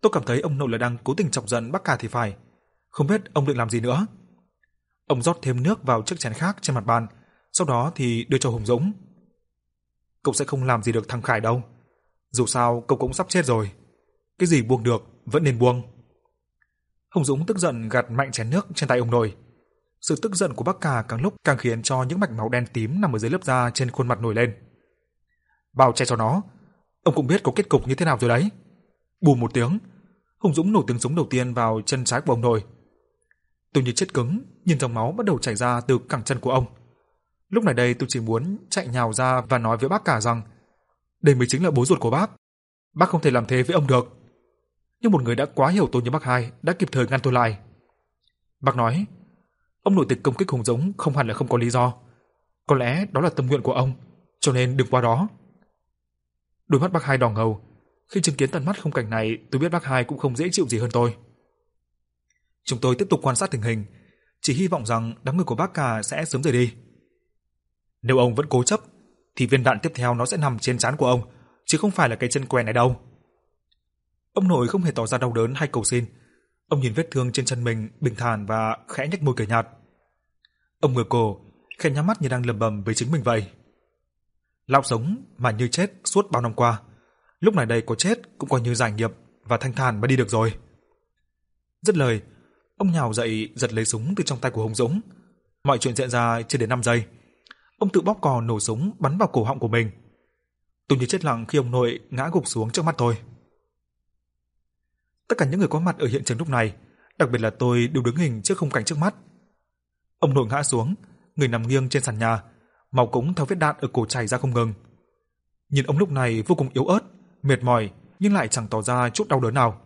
Tôi cảm thấy ông nội là đang cố tình chọc giận bác cả thì phải, không biết ông định làm gì nữa. Ông rót thêm nước vào chiếc chén khác trên mặt bàn, sau đó thì đưa cho Hùng Dũng. Cậu sẽ không làm gì được thằng Khải đâu. Dù sao cậu cũng sắp chết rồi. Cái gì buông được vẫn nên buông. Hồng Dũng tức giận gạt mạnh chén nước trên tay ông nội. Sự tức giận của bác cả càng lúc càng khiến cho những mạch máu đen tím nằm ở dưới lớp da trên khuôn mặt nổi lên. Bao che cho nó, ông cũng biết có kết cục như thế nào rồi đấy. Bù một tiếng, Hùng Dũng nổ tiếng súng đầu tiên vào chân trái của ông nội. Tôi như chết cứng, nhìn dòng máu bắt đầu chảy ra từ cẳng chân của ông. Lúc này đây tôi chỉ muốn chạy nhào ra và nói với bác cả rằng đây mới chính là bố ruột của bác. Bác không thể làm thế với ông được. Nhưng một người đã quá hiểu tôi như bác hai đã kịp thời ngăn tôi lại. Bác nói, ông nội tịch công kích Hùng giống không hẳn là không có lý do. Có lẽ đó là tâm nguyện của ông, cho nên đừng qua đó. Đôi mắt bác hai đỏ ngầu, khi chứng kiến tận mắt khung cảnh này, tôi biết bác hai cũng không dễ chịu gì hơn tôi. Chúng tôi tiếp tục quan sát tình hình, chỉ hy vọng rằng đám người của bác cả sẽ sớm rời đi. Nếu ông vẫn cố chấp, thì viên đạn tiếp theo nó sẽ nằm trên trán của ông, chứ không phải là cái chân què này đâu. Ông nội không hề tỏ ra đau đớn hay cầu xin. Ông nhìn vết thương trên chân mình bình thản và khẽ nhếch môi cười nhạt. Ông ngửa cổ, khẽ nhắm mắt như đang lẩm bẩm với chính mình vậy. Lão sống mà như chết suốt bao năm qua, lúc này đây có chết cũng coi như giải nghiệp và thanh thản mà đi được rồi. Dứt lời, ông nhào dậy giật lấy súng từ trong tay của Hồng Dũng. Mọi chuyện diễn ra chưa đến 5 giây. Ông tự bóp cò nổ súng bắn vào cổ họng của mình. Tôi như chết lặng khi ông nội ngã gục xuống trước mắt tôi. Tất cả những người có mặt ở hiện trường lúc này, đặc biệt là tôi đều đứng hình trước khung cảnh trước mắt. Ông nội ngã xuống, người nằm nghiêng trên sàn nhà, máu cũng theo vết đạn ở cổ chảy ra không ngừng. Nhìn ông lúc này vô cùng yếu ớt, mệt mỏi nhưng lại chẳng tỏ ra chút đau đớn nào.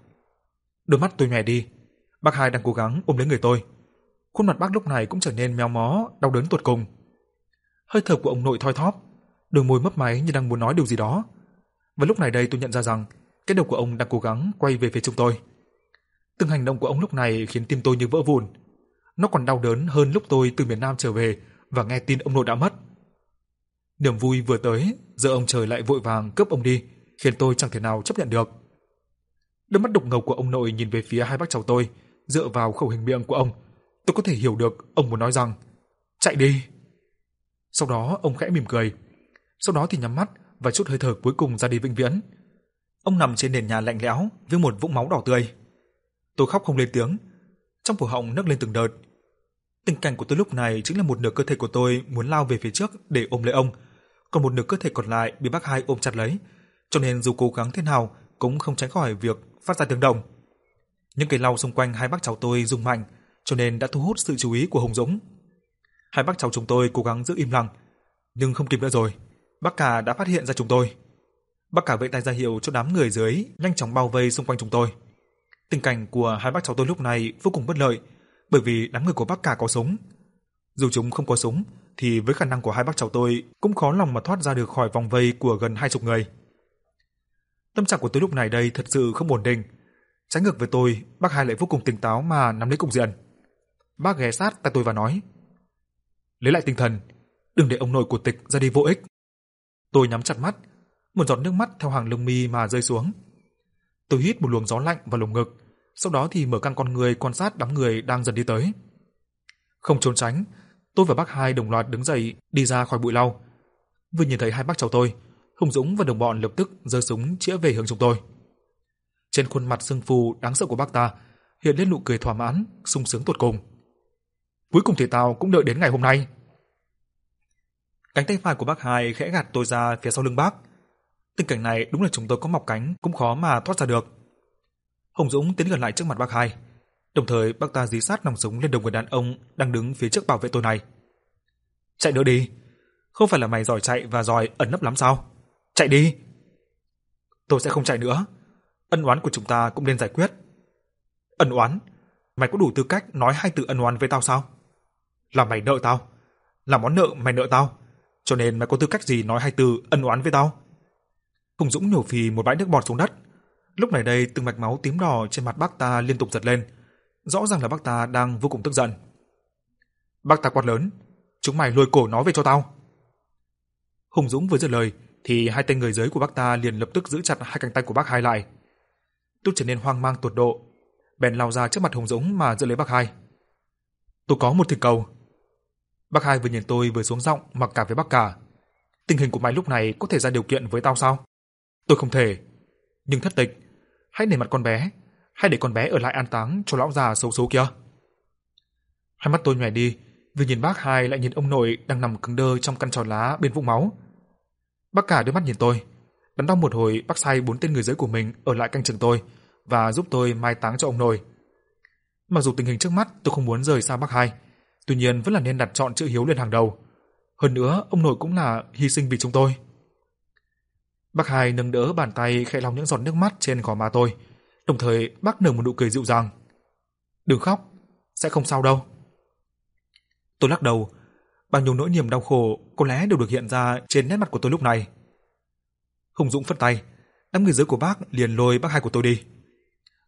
Đôi mắt tôi nhòe đi, bác hai đang cố gắng ôm lấy người tôi. Khuôn mặt bác lúc này cũng trở nên méo mó, đau đớn tột cùng. Hơi thở của ông nội thoi thóp, đôi môi mấp máy như đang muốn nói điều gì đó. Và lúc này đây tôi nhận ra rằng cái đầu của ông đang cố gắng quay về phía chúng tôi. Từng hành động của ông lúc này khiến tim tôi như vỡ vụn. Nó còn đau đớn hơn lúc tôi từ miền Nam trở về và nghe tin ông nội đã mất. Niềm vui vừa tới, giờ ông trời lại vội vàng cướp ông đi, khiến tôi chẳng thể nào chấp nhận được. Đôi mắt đục ngầu của ông nội nhìn về phía hai bác cháu tôi, dựa vào khẩu hình miệng của ông, tôi có thể hiểu được ông muốn nói rằng chạy đi. Sau đó ông khẽ mỉm cười, sau đó thì nhắm mắt và chút hơi thở cuối cùng ra đi vĩnh viễn. Ông nằm trên nền nhà lạnh lẽo với một vũng máu đỏ tươi. Tôi khóc không lên tiếng, trong cổ họng nức lên từng đợt. Tình cảnh của tôi lúc này chính là một nửa cơ thể của tôi muốn lao về phía trước để ôm lấy ông, còn một nửa cơ thể còn lại bị bác hai ôm chặt lấy, cho nên dù cố gắng thế nào cũng không tránh khỏi việc phát ra tiếng động. Những cây lau xung quanh hai bác cháu tôi rung mạnh, cho nên đã thu hút sự chú ý của Hồng Dũng. Hai bác cháu chúng tôi cố gắng giữ im lặng, nhưng không kịp nữa rồi. Bác cả đã phát hiện ra chúng tôi. Bác cả vẫy tay ra hiệu cho đám người dưới nhanh chóng bao vây xung quanh chúng tôi. Tình cảnh của hai bác cháu tôi lúc này vô cùng bất lợi, bởi vì đám người của bác cả có súng. Dù chúng không có súng, thì với khả năng của hai bác cháu tôi cũng khó lòng mà thoát ra được khỏi vòng vây của gần hai chục người. Tâm trạng của tôi lúc này đây thật sự không ổn định. Trái ngược với tôi, bác hai lại vô cùng tỉnh táo mà nắm lấy cục diện. Bác ghé sát tai tôi và nói: "Lấy lại tinh thần, đừng để ông nội của Tịch ra đi vô ích." Tôi nhắm chặt mắt, một giọt nước mắt theo hàng lông mi mà rơi xuống. Tôi hít một luồng gió lạnh vào lồng ngực, sau đó thì mở căng con người quan sát đám người đang dần đi tới. Không trốn tránh, tôi và bác hai đồng loạt đứng dậy đi ra khỏi bụi lau. Vừa nhìn thấy hai bác cháu tôi, Hùng Dũng và đồng bọn lập tức giơ súng chĩa về hướng chúng tôi. Trên khuôn mặt sưng phù đáng sợ của bác ta hiện lên nụ cười thỏa mãn, sung sướng tột cùng. Cuối cùng thì tao cũng đợi đến ngày hôm nay. Cánh tay phải của bác hai khẽ gạt tôi ra phía sau lưng bác. Tình cảnh này đúng là chúng tôi có mọc cánh cũng khó mà thoát ra được. Hồng Dũng tiến gần lại trước mặt bác hai, đồng thời bác ta dí sát nòng súng lên đầu người đàn ông đang đứng phía trước bảo vệ tôi này. Chạy nữa đi, không phải là mày giỏi chạy và giỏi ẩn nấp lắm sao? Chạy đi. Tôi sẽ không chạy nữa. Ân oán của chúng ta cũng nên giải quyết. Ân oán? Mày có đủ tư cách nói hai từ ân oán với tao sao? Là mày nợ tao, là món nợ mày nợ tao, cho nên mày có tư cách gì nói hai từ ân oán với tao? Hùng Dũng nhổ phì một bãi nước bọt xuống đất. Lúc này đây từng mạch máu tím đỏ trên mặt bác ta liên tục giật lên, rõ ràng là bác ta đang vô cùng tức giận. Bác ta quát lớn, chúng mày lôi cổ nó về cho tao. Hùng Dũng vừa dứt lời thì hai tay người dưới của bác ta liền lập tức giữ chặt hai cánh tay của bác hai lại. Tôi trở nên hoang mang tột độ, bèn lao ra trước mặt Hùng Dũng mà giữ lấy bác hai. Tôi có một thỉnh cầu. Bác hai vừa nhìn tôi vừa xuống giọng mặc cả với bác cả. Tình hình của mày lúc này có thể ra điều kiện với tao sao? Tôi không thể. Nhưng thất tịch, hãy để mặt con bé, hãy để con bé ở lại an táng cho lão già xấu số kia. Hai mắt tôi nhòe đi, vừa nhìn bác hai lại nhìn ông nội đang nằm cứng đơ trong căn trò lá bên vũng máu. Bác cả đưa mắt nhìn tôi, đắn đo một hồi bác sai bốn tên người dưới của mình ở lại canh chừng tôi và giúp tôi mai táng cho ông nội. Mặc dù tình hình trước mắt tôi không muốn rời xa bác Hai, tuy nhiên vẫn là nên đặt chọn chữ hiếu lên hàng đầu. Hơn nữa, ông nội cũng là hy sinh vì chúng tôi. Bác Hai nâng đỡ bàn tay khẽ lau những giọt nước mắt trên gò má tôi, đồng thời bác nở một nụ cười dịu dàng. "Đừng khóc, sẽ không sao đâu." Tôi lắc đầu, bao nhiêu nỗi niềm đau khổ có lẽ đều được hiện ra trên nét mặt của tôi lúc này. Hùng Dũng phất tay, đám người dưới của bác liền lôi bác hai của tôi đi.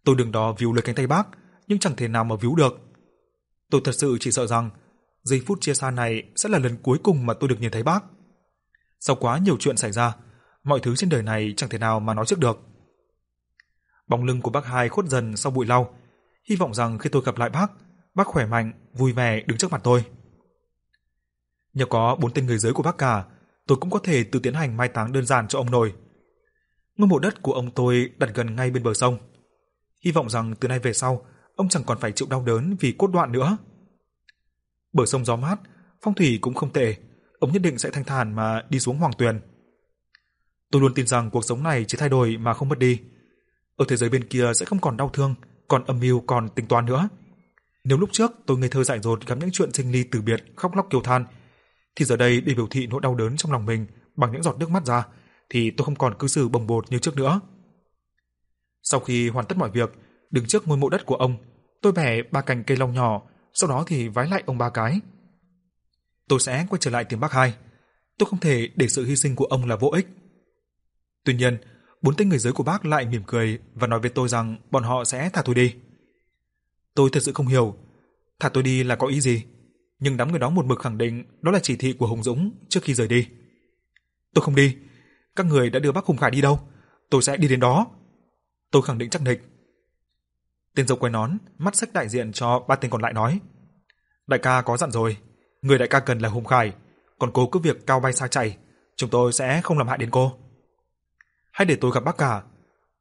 Tôi đứng đó víu lấy cánh tay bác, nhưng chẳng thể nào mà víu được. Tôi thật sự chỉ sợ rằng giây phút chia xa này sẽ là lần cuối cùng mà tôi được nhìn thấy bác. Sau quá nhiều chuyện xảy ra, mọi thứ trên đời này chẳng thể nào mà nói trước được. Bóng lưng của bác hai khuất dần sau bụi lau, hy vọng rằng khi tôi gặp lại bác, bác khỏe mạnh, vui vẻ đứng trước mặt tôi. Nhờ có bốn tên người dưới của bác cả, tôi cũng có thể tự tiến hành mai táng đơn giản cho ông nội. Ngôi mộ đất của ông tôi đặt gần ngay bên bờ sông. Hy vọng rằng từ nay về sau, ông chẳng còn phải chịu đau đớn vì cốt đoạn nữa. Bờ sông gió mát, phong thủy cũng không tệ, ông nhất định sẽ thanh thản mà đi xuống Hoàng Tuyền. Tôi luôn tin rằng cuộc sống này chỉ thay đổi mà không mất đi. Ở thế giới bên kia sẽ không còn đau thương, còn âm mưu còn tính toán nữa. Nếu lúc trước tôi ngây thơ dại dột gặp những chuyện sinh ly từ biệt, khóc lóc kêu than, thì giờ đây để biểu thị nỗi đau đớn trong lòng mình bằng những giọt nước mắt ra, thì tôi không còn cư xử bồng bột như trước nữa. Sau khi hoàn tất mọi việc, đứng trước ngôi mộ đất của ông, tôi bẻ ba cành cây long nhỏ, sau đó thì vái lại ông ba cái. Tôi sẽ quay trở lại tìm bác hai. Tôi không thể để sự hy sinh của ông là vô ích. Tuy nhiên, bốn tên người dưới của bác lại mỉm cười và nói với tôi rằng bọn họ sẽ thả tôi đi. Tôi thật sự không hiểu, thả tôi đi là có ý gì? Nhưng đám người đó một mực khẳng định đó là chỉ thị của Hùng Dũng trước khi rời đi. Tôi không đi, các người đã đưa bác Hùng Khải đi đâu? Tôi sẽ đi đến đó. Tôi khẳng định chắc nịch. Tên dâu quay nón, mắt sắc đại diện cho ba tên còn lại nói. Đại ca có dặn rồi, người đại ca cần là Hùng Khải, còn cô cứ việc cao bay xa chạy, chúng tôi sẽ không làm hại đến cô. Hãy để tôi gặp bác cả,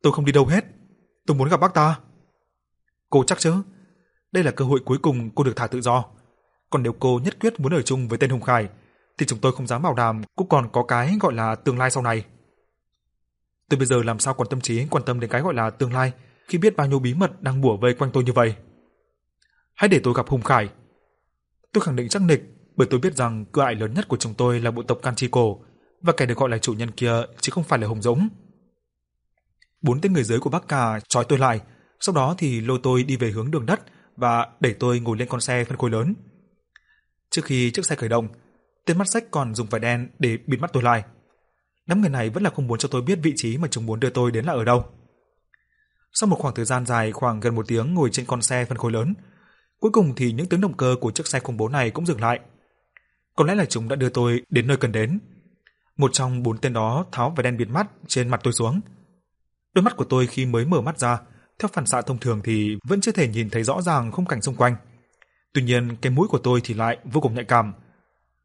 tôi không đi đâu hết, tôi muốn gặp bác ta. Cô chắc chứ? Đây là cơ hội cuối cùng cô được thả tự do. Còn nếu cô nhất quyết muốn ở chung với tên Hùng Khải, thì chúng tôi không dám bảo đảm cũng còn có cái gọi là tương lai sau này. Tôi bây giờ làm sao còn tâm trí quan tâm đến cái gọi là tương lai khi biết bao nhiêu bí mật đang bủa vây quanh tôi như vậy. Hãy để tôi gặp Hùng Khải. Tôi khẳng định chắc nịch bởi tôi biết rằng cửa ải lớn nhất của chúng tôi là bộ tộc Can Chi Cổ và kẻ được gọi là chủ nhân kia chứ không phải là Hùng Dũng. Bốn tên người dưới của bác cả trói tôi lại, sau đó thì lôi tôi đi về hướng đường đất và đẩy tôi ngồi lên con xe phân khối lớn. Trước khi chiếc xe khởi động, tên mắt sách còn dùng vải đen để bịt mắt tôi lại. Đám người này vẫn là không muốn cho tôi biết vị trí mà chúng muốn đưa tôi đến là ở đâu. Sau một khoảng thời gian dài khoảng gần một tiếng ngồi trên con xe phân khối lớn, cuối cùng thì những tiếng động cơ của chiếc xe khủng bố này cũng dừng lại. Có lẽ là chúng đã đưa tôi đến nơi cần đến. Một trong bốn tên đó tháo vải đen bịt mắt trên mặt tôi xuống. Đôi mắt của tôi khi mới mở mắt ra, theo phản xạ thông thường thì vẫn chưa thể nhìn thấy rõ ràng khung cảnh xung quanh. Tuy nhiên, cái mũi của tôi thì lại vô cùng nhạy cảm.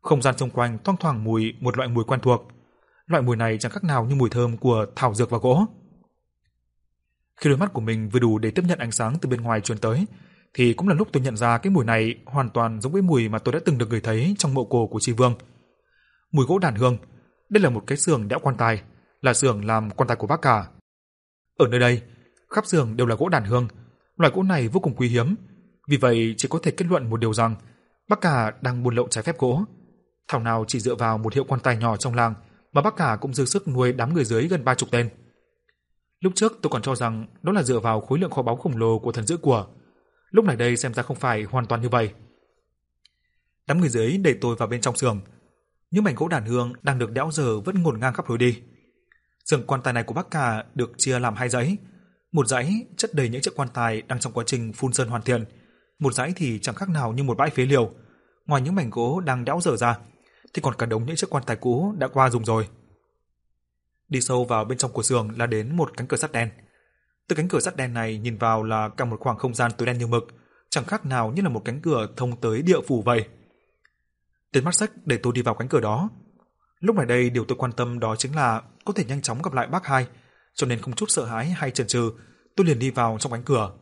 Không gian xung quanh thoang thoảng mùi một loại mùi quen thuộc. Loại mùi này chẳng khác nào như mùi thơm của thảo dược và gỗ. Khi đôi mắt của mình vừa đủ để tiếp nhận ánh sáng từ bên ngoài truyền tới, thì cũng là lúc tôi nhận ra cái mùi này hoàn toàn giống với mùi mà tôi đã từng được ngửi thấy trong mộ cổ của Tri Vương. Mùi gỗ đàn hương, đây là một cái xưởng đẽo quan tài, là xưởng làm quan tài của bác cả. Ở nơi đây, khắp giường đều là gỗ đàn hương, loại gỗ này vô cùng quý hiếm, vì vậy chỉ có thể kết luận một điều rằng bắc cả đang buôn lậu trái phép gỗ. Thảo nào chỉ dựa vào một hiệu quan tài nhỏ trong làng mà bắc cả cũng dư sức nuôi đám người dưới gần ba chục tên. Lúc trước tôi còn cho rằng đó là dựa vào khối lượng kho báu khổng lồ của thần giữ của. Lúc này đây xem ra không phải hoàn toàn như vậy. Đám người dưới đẩy tôi vào bên trong giường, Những mảnh gỗ đàn hương đang được đẽo dở vẫn ngổn ngang khắp lối đi. Giường quan tài này của bác cả được chia làm hai dãy. Một dãy chất đầy những chiếc quan tài đang trong quá trình phun sơn hoàn thiện, một dãy thì chẳng khác nào như một bãi phế liệu. Ngoài những mảnh gỗ đang đẽo dở ra, thì còn cả đống những chiếc quan tài cũ đã qua dùng rồi. Đi sâu vào bên trong của giường là đến một cánh cửa sắt đen. Từ cánh cửa sắt đen này nhìn vào là cả một khoảng không gian tối đen như mực, chẳng khác nào như là một cánh cửa thông tới địa phủ vậy. tiến mắt sách để tôi đi vào cánh cửa đó. Lúc này đây điều tôi quan tâm đó chính là có thể nhanh chóng gặp lại bác hai, cho nên không chút sợ hãi hay chần chừ, tôi liền đi vào trong cánh cửa.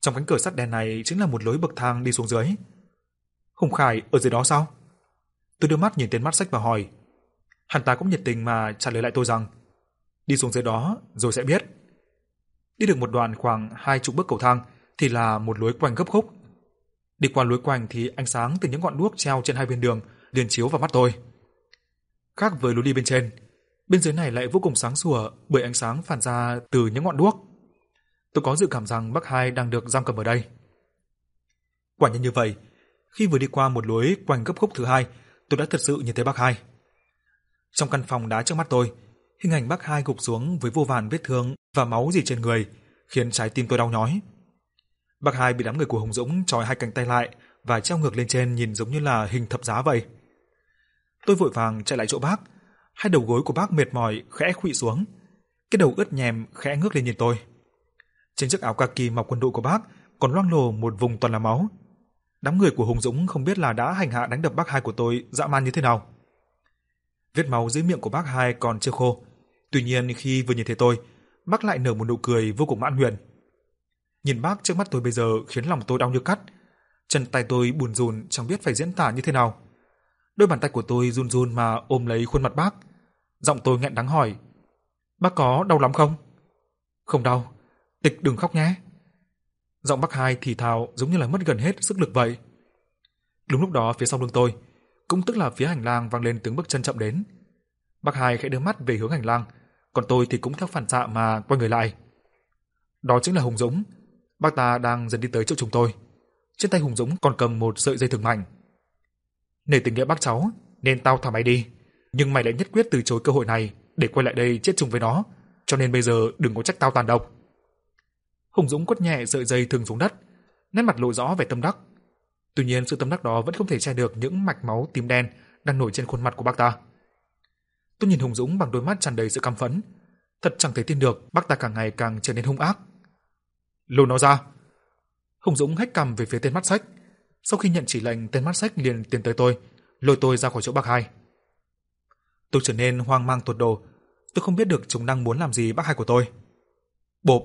Trong cánh cửa sắt đen này chính là một lối bậc thang đi xuống dưới. Hùng Khải ở dưới đó sao? Tôi đưa mắt nhìn tên mắt sách và hỏi. Hắn ta cũng nhiệt tình mà trả lời lại tôi rằng đi xuống dưới đó rồi sẽ biết. Đi được một đoạn khoảng hai chục bước cầu thang thì là một lối quanh gấp khúc. Đi qua lối quanh thì ánh sáng từ những ngọn đuốc treo trên hai bên đường liền chiếu vào mắt tôi. Khác với lối đi bên trên, bên dưới này lại vô cùng sáng sủa bởi ánh sáng phản ra từ những ngọn đuốc. Tôi có dự cảm rằng bác hai đang được giam cầm ở đây. Quả nhiên như vậy, khi vừa đi qua một lối quanh gấp khúc thứ hai, tôi đã thật sự nhìn thấy bác hai. Trong căn phòng đá trước mắt tôi, hình ảnh bác hai gục xuống với vô vàn vết thương và máu rỉ trên người, khiến trái tim tôi đau nhói. Bác hai bị đám người của Hùng Dũng trói hai cánh tay lại và treo ngược lên trên nhìn giống như là hình thập giá vậy. Tôi vội vàng chạy lại chỗ bác, hai đầu gối của bác mệt mỏi khẽ khuỵu xuống, cái đầu ướt nhèm khẽ ngước lên nhìn tôi. Trên chiếc áo kaki mọc quân đội của bác còn loang lổ một vùng toàn là máu. Đám người của Hùng Dũng không biết là đã hành hạ đánh đập bác hai của tôi dã man như thế nào. Vết máu dưới miệng của bác hai còn chưa khô. Tuy nhiên khi vừa nhìn thấy tôi, bác lại nở một nụ cười vô cùng mãn nguyện. Nhìn bác trước mắt tôi bây giờ khiến lòng tôi đau như cắt. Chân tay tôi buồn rùn chẳng biết phải diễn tả như thế nào. Đôi bàn tay của tôi run run mà ôm lấy khuôn mặt bác. Giọng tôi nghẹn đắng hỏi. Bác có đau lắm không? Không đau. Tịch đừng khóc nhé. Giọng bác hai thì thào giống như là mất gần hết sức lực vậy. Đúng lúc đó phía sau lưng tôi, cũng tức là phía hành lang vang lên tiếng bước chân chậm đến. Bác hai khẽ đưa mắt về hướng hành lang, còn tôi thì cũng theo phản xạ mà quay người lại. Đó chính là Hùng Dũng. Bác ta đang dần đi tới chỗ chúng tôi. Trên tay Hùng Dũng còn cầm một sợi dây thừng mảnh. Nể tình nghĩa bác cháu, nên tao thả mày đi. Nhưng mày lại nhất quyết từ chối cơ hội này để quay lại đây chết chung với nó. Cho nên bây giờ đừng có trách tao tàn độc. Hùng Dũng quất nhẹ sợi dây thường xuống đất, nét mặt lộ rõ vẻ tâm đắc. Tuy nhiên sự tâm đắc đó vẫn không thể che được những mạch máu tím đen đang nổi trên khuôn mặt của bác ta. Tôi nhìn Hùng Dũng bằng đôi mắt tràn đầy sự căm phẫn, thật chẳng thể tin được bác ta càng ngày càng trở nên hung ác. Lôi nó ra. Hùng Dũng hách cầm về phía tên mắt sách. Sau khi nhận chỉ lệnh, tên mắt sách liền tiến tới tôi, lôi tôi ra khỏi chỗ bác hai. Tôi trở nên hoang mang tột độ, tôi không biết được chúng đang muốn làm gì bác hai của tôi. Bộp,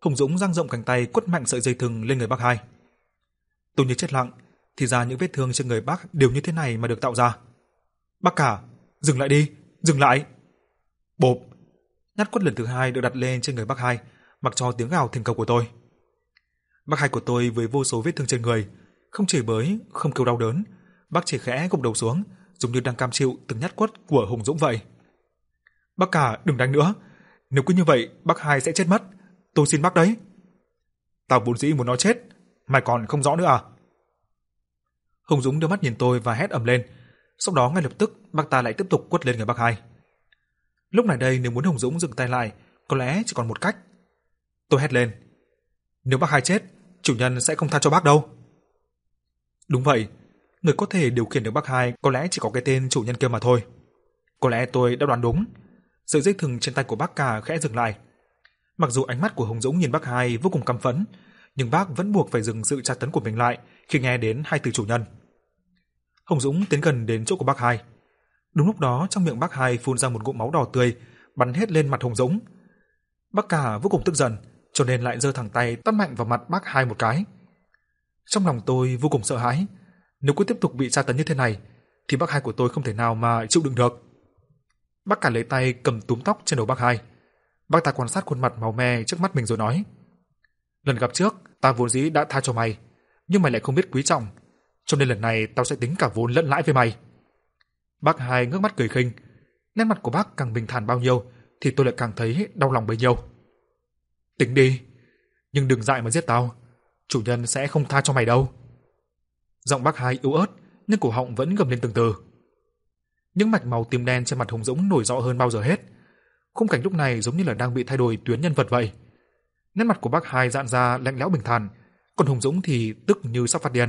Hùng Dũng dang rộng cánh tay quất mạnh sợi dây thừng lên người bác hai. Tôi như chết lặng, thì ra những vết thương trên người bác đều như thế này mà được tạo ra. Bác cả, dừng lại đi, dừng lại. Bộp, nhát quất lần thứ hai được đặt lên trên người bác hai, mặc cho tiếng gào thỉnh cầu của tôi. Bác hai của tôi với vô số vết thương trên người, không chửi bới, không kêu đau đớn, bác chỉ khẽ gục đầu xuống, giống như đang cam chịu từng nhát quất của Hùng Dũng vậy. Bác cả, đừng đánh nữa, nếu cứ như vậy, bác hai sẽ chết mất tôi xin bác đấy. Tao vốn dĩ muốn nó chết, mày còn không rõ nữa à? Hùng Dũng đưa mắt nhìn tôi và hét ầm lên, sau đó ngay lập tức bác ta lại tiếp tục quất lên người bác hai. Lúc này đây nếu muốn Hùng Dũng dừng tay lại, có lẽ chỉ còn một cách. Tôi hét lên, nếu bác hai chết, chủ nhân sẽ không tha cho bác đâu. Đúng vậy, người có thể điều khiển được bác hai có lẽ chỉ có cái tên chủ nhân kia mà thôi. Có lẽ tôi đã đoán đúng. Sợi dây thừng trên tay của bác cả khẽ dừng lại, Mặc dù ánh mắt của Hồng Dũng nhìn bác hai vô cùng căm phẫn, nhưng bác vẫn buộc phải dừng sự tra tấn của mình lại khi nghe đến hai từ chủ nhân. Hồng Dũng tiến gần đến chỗ của bác hai. Đúng lúc đó trong miệng bác hai phun ra một ngụm máu đỏ tươi, bắn hết lên mặt Hồng Dũng. Bác cả vô cùng tức giận, cho nên lại giơ thẳng tay tát mạnh vào mặt bác hai một cái. Trong lòng tôi vô cùng sợ hãi, nếu cứ tiếp tục bị tra tấn như thế này, thì bác hai của tôi không thể nào mà chịu đựng được. Bác cả lấy tay cầm túm tóc trên đầu bác hai, Bác ta quan sát khuôn mặt màu me trước mắt mình rồi nói. Lần gặp trước, ta vốn dĩ đã tha cho mày, nhưng mày lại không biết quý trọng, cho nên lần này tao sẽ tính cả vốn lẫn lãi với mày. Bác hai ngước mắt cười khinh, nét mặt của bác càng bình thản bao nhiêu thì tôi lại càng thấy đau lòng bấy nhiêu. Tính đi, nhưng đừng dại mà giết tao, chủ nhân sẽ không tha cho mày đâu. Giọng bác hai yếu ớt, nhưng cổ họng vẫn gầm lên từng từ. Những mạch màu tím đen trên mặt Hùng Dũng nổi rõ hơn bao giờ hết, Khung cảnh lúc này giống như là đang bị thay đổi tuyến nhân vật vậy. Nét mặt của bác hai dạn ra lạnh lẽo bình thản, còn Hùng Dũng thì tức như sắp phát điên.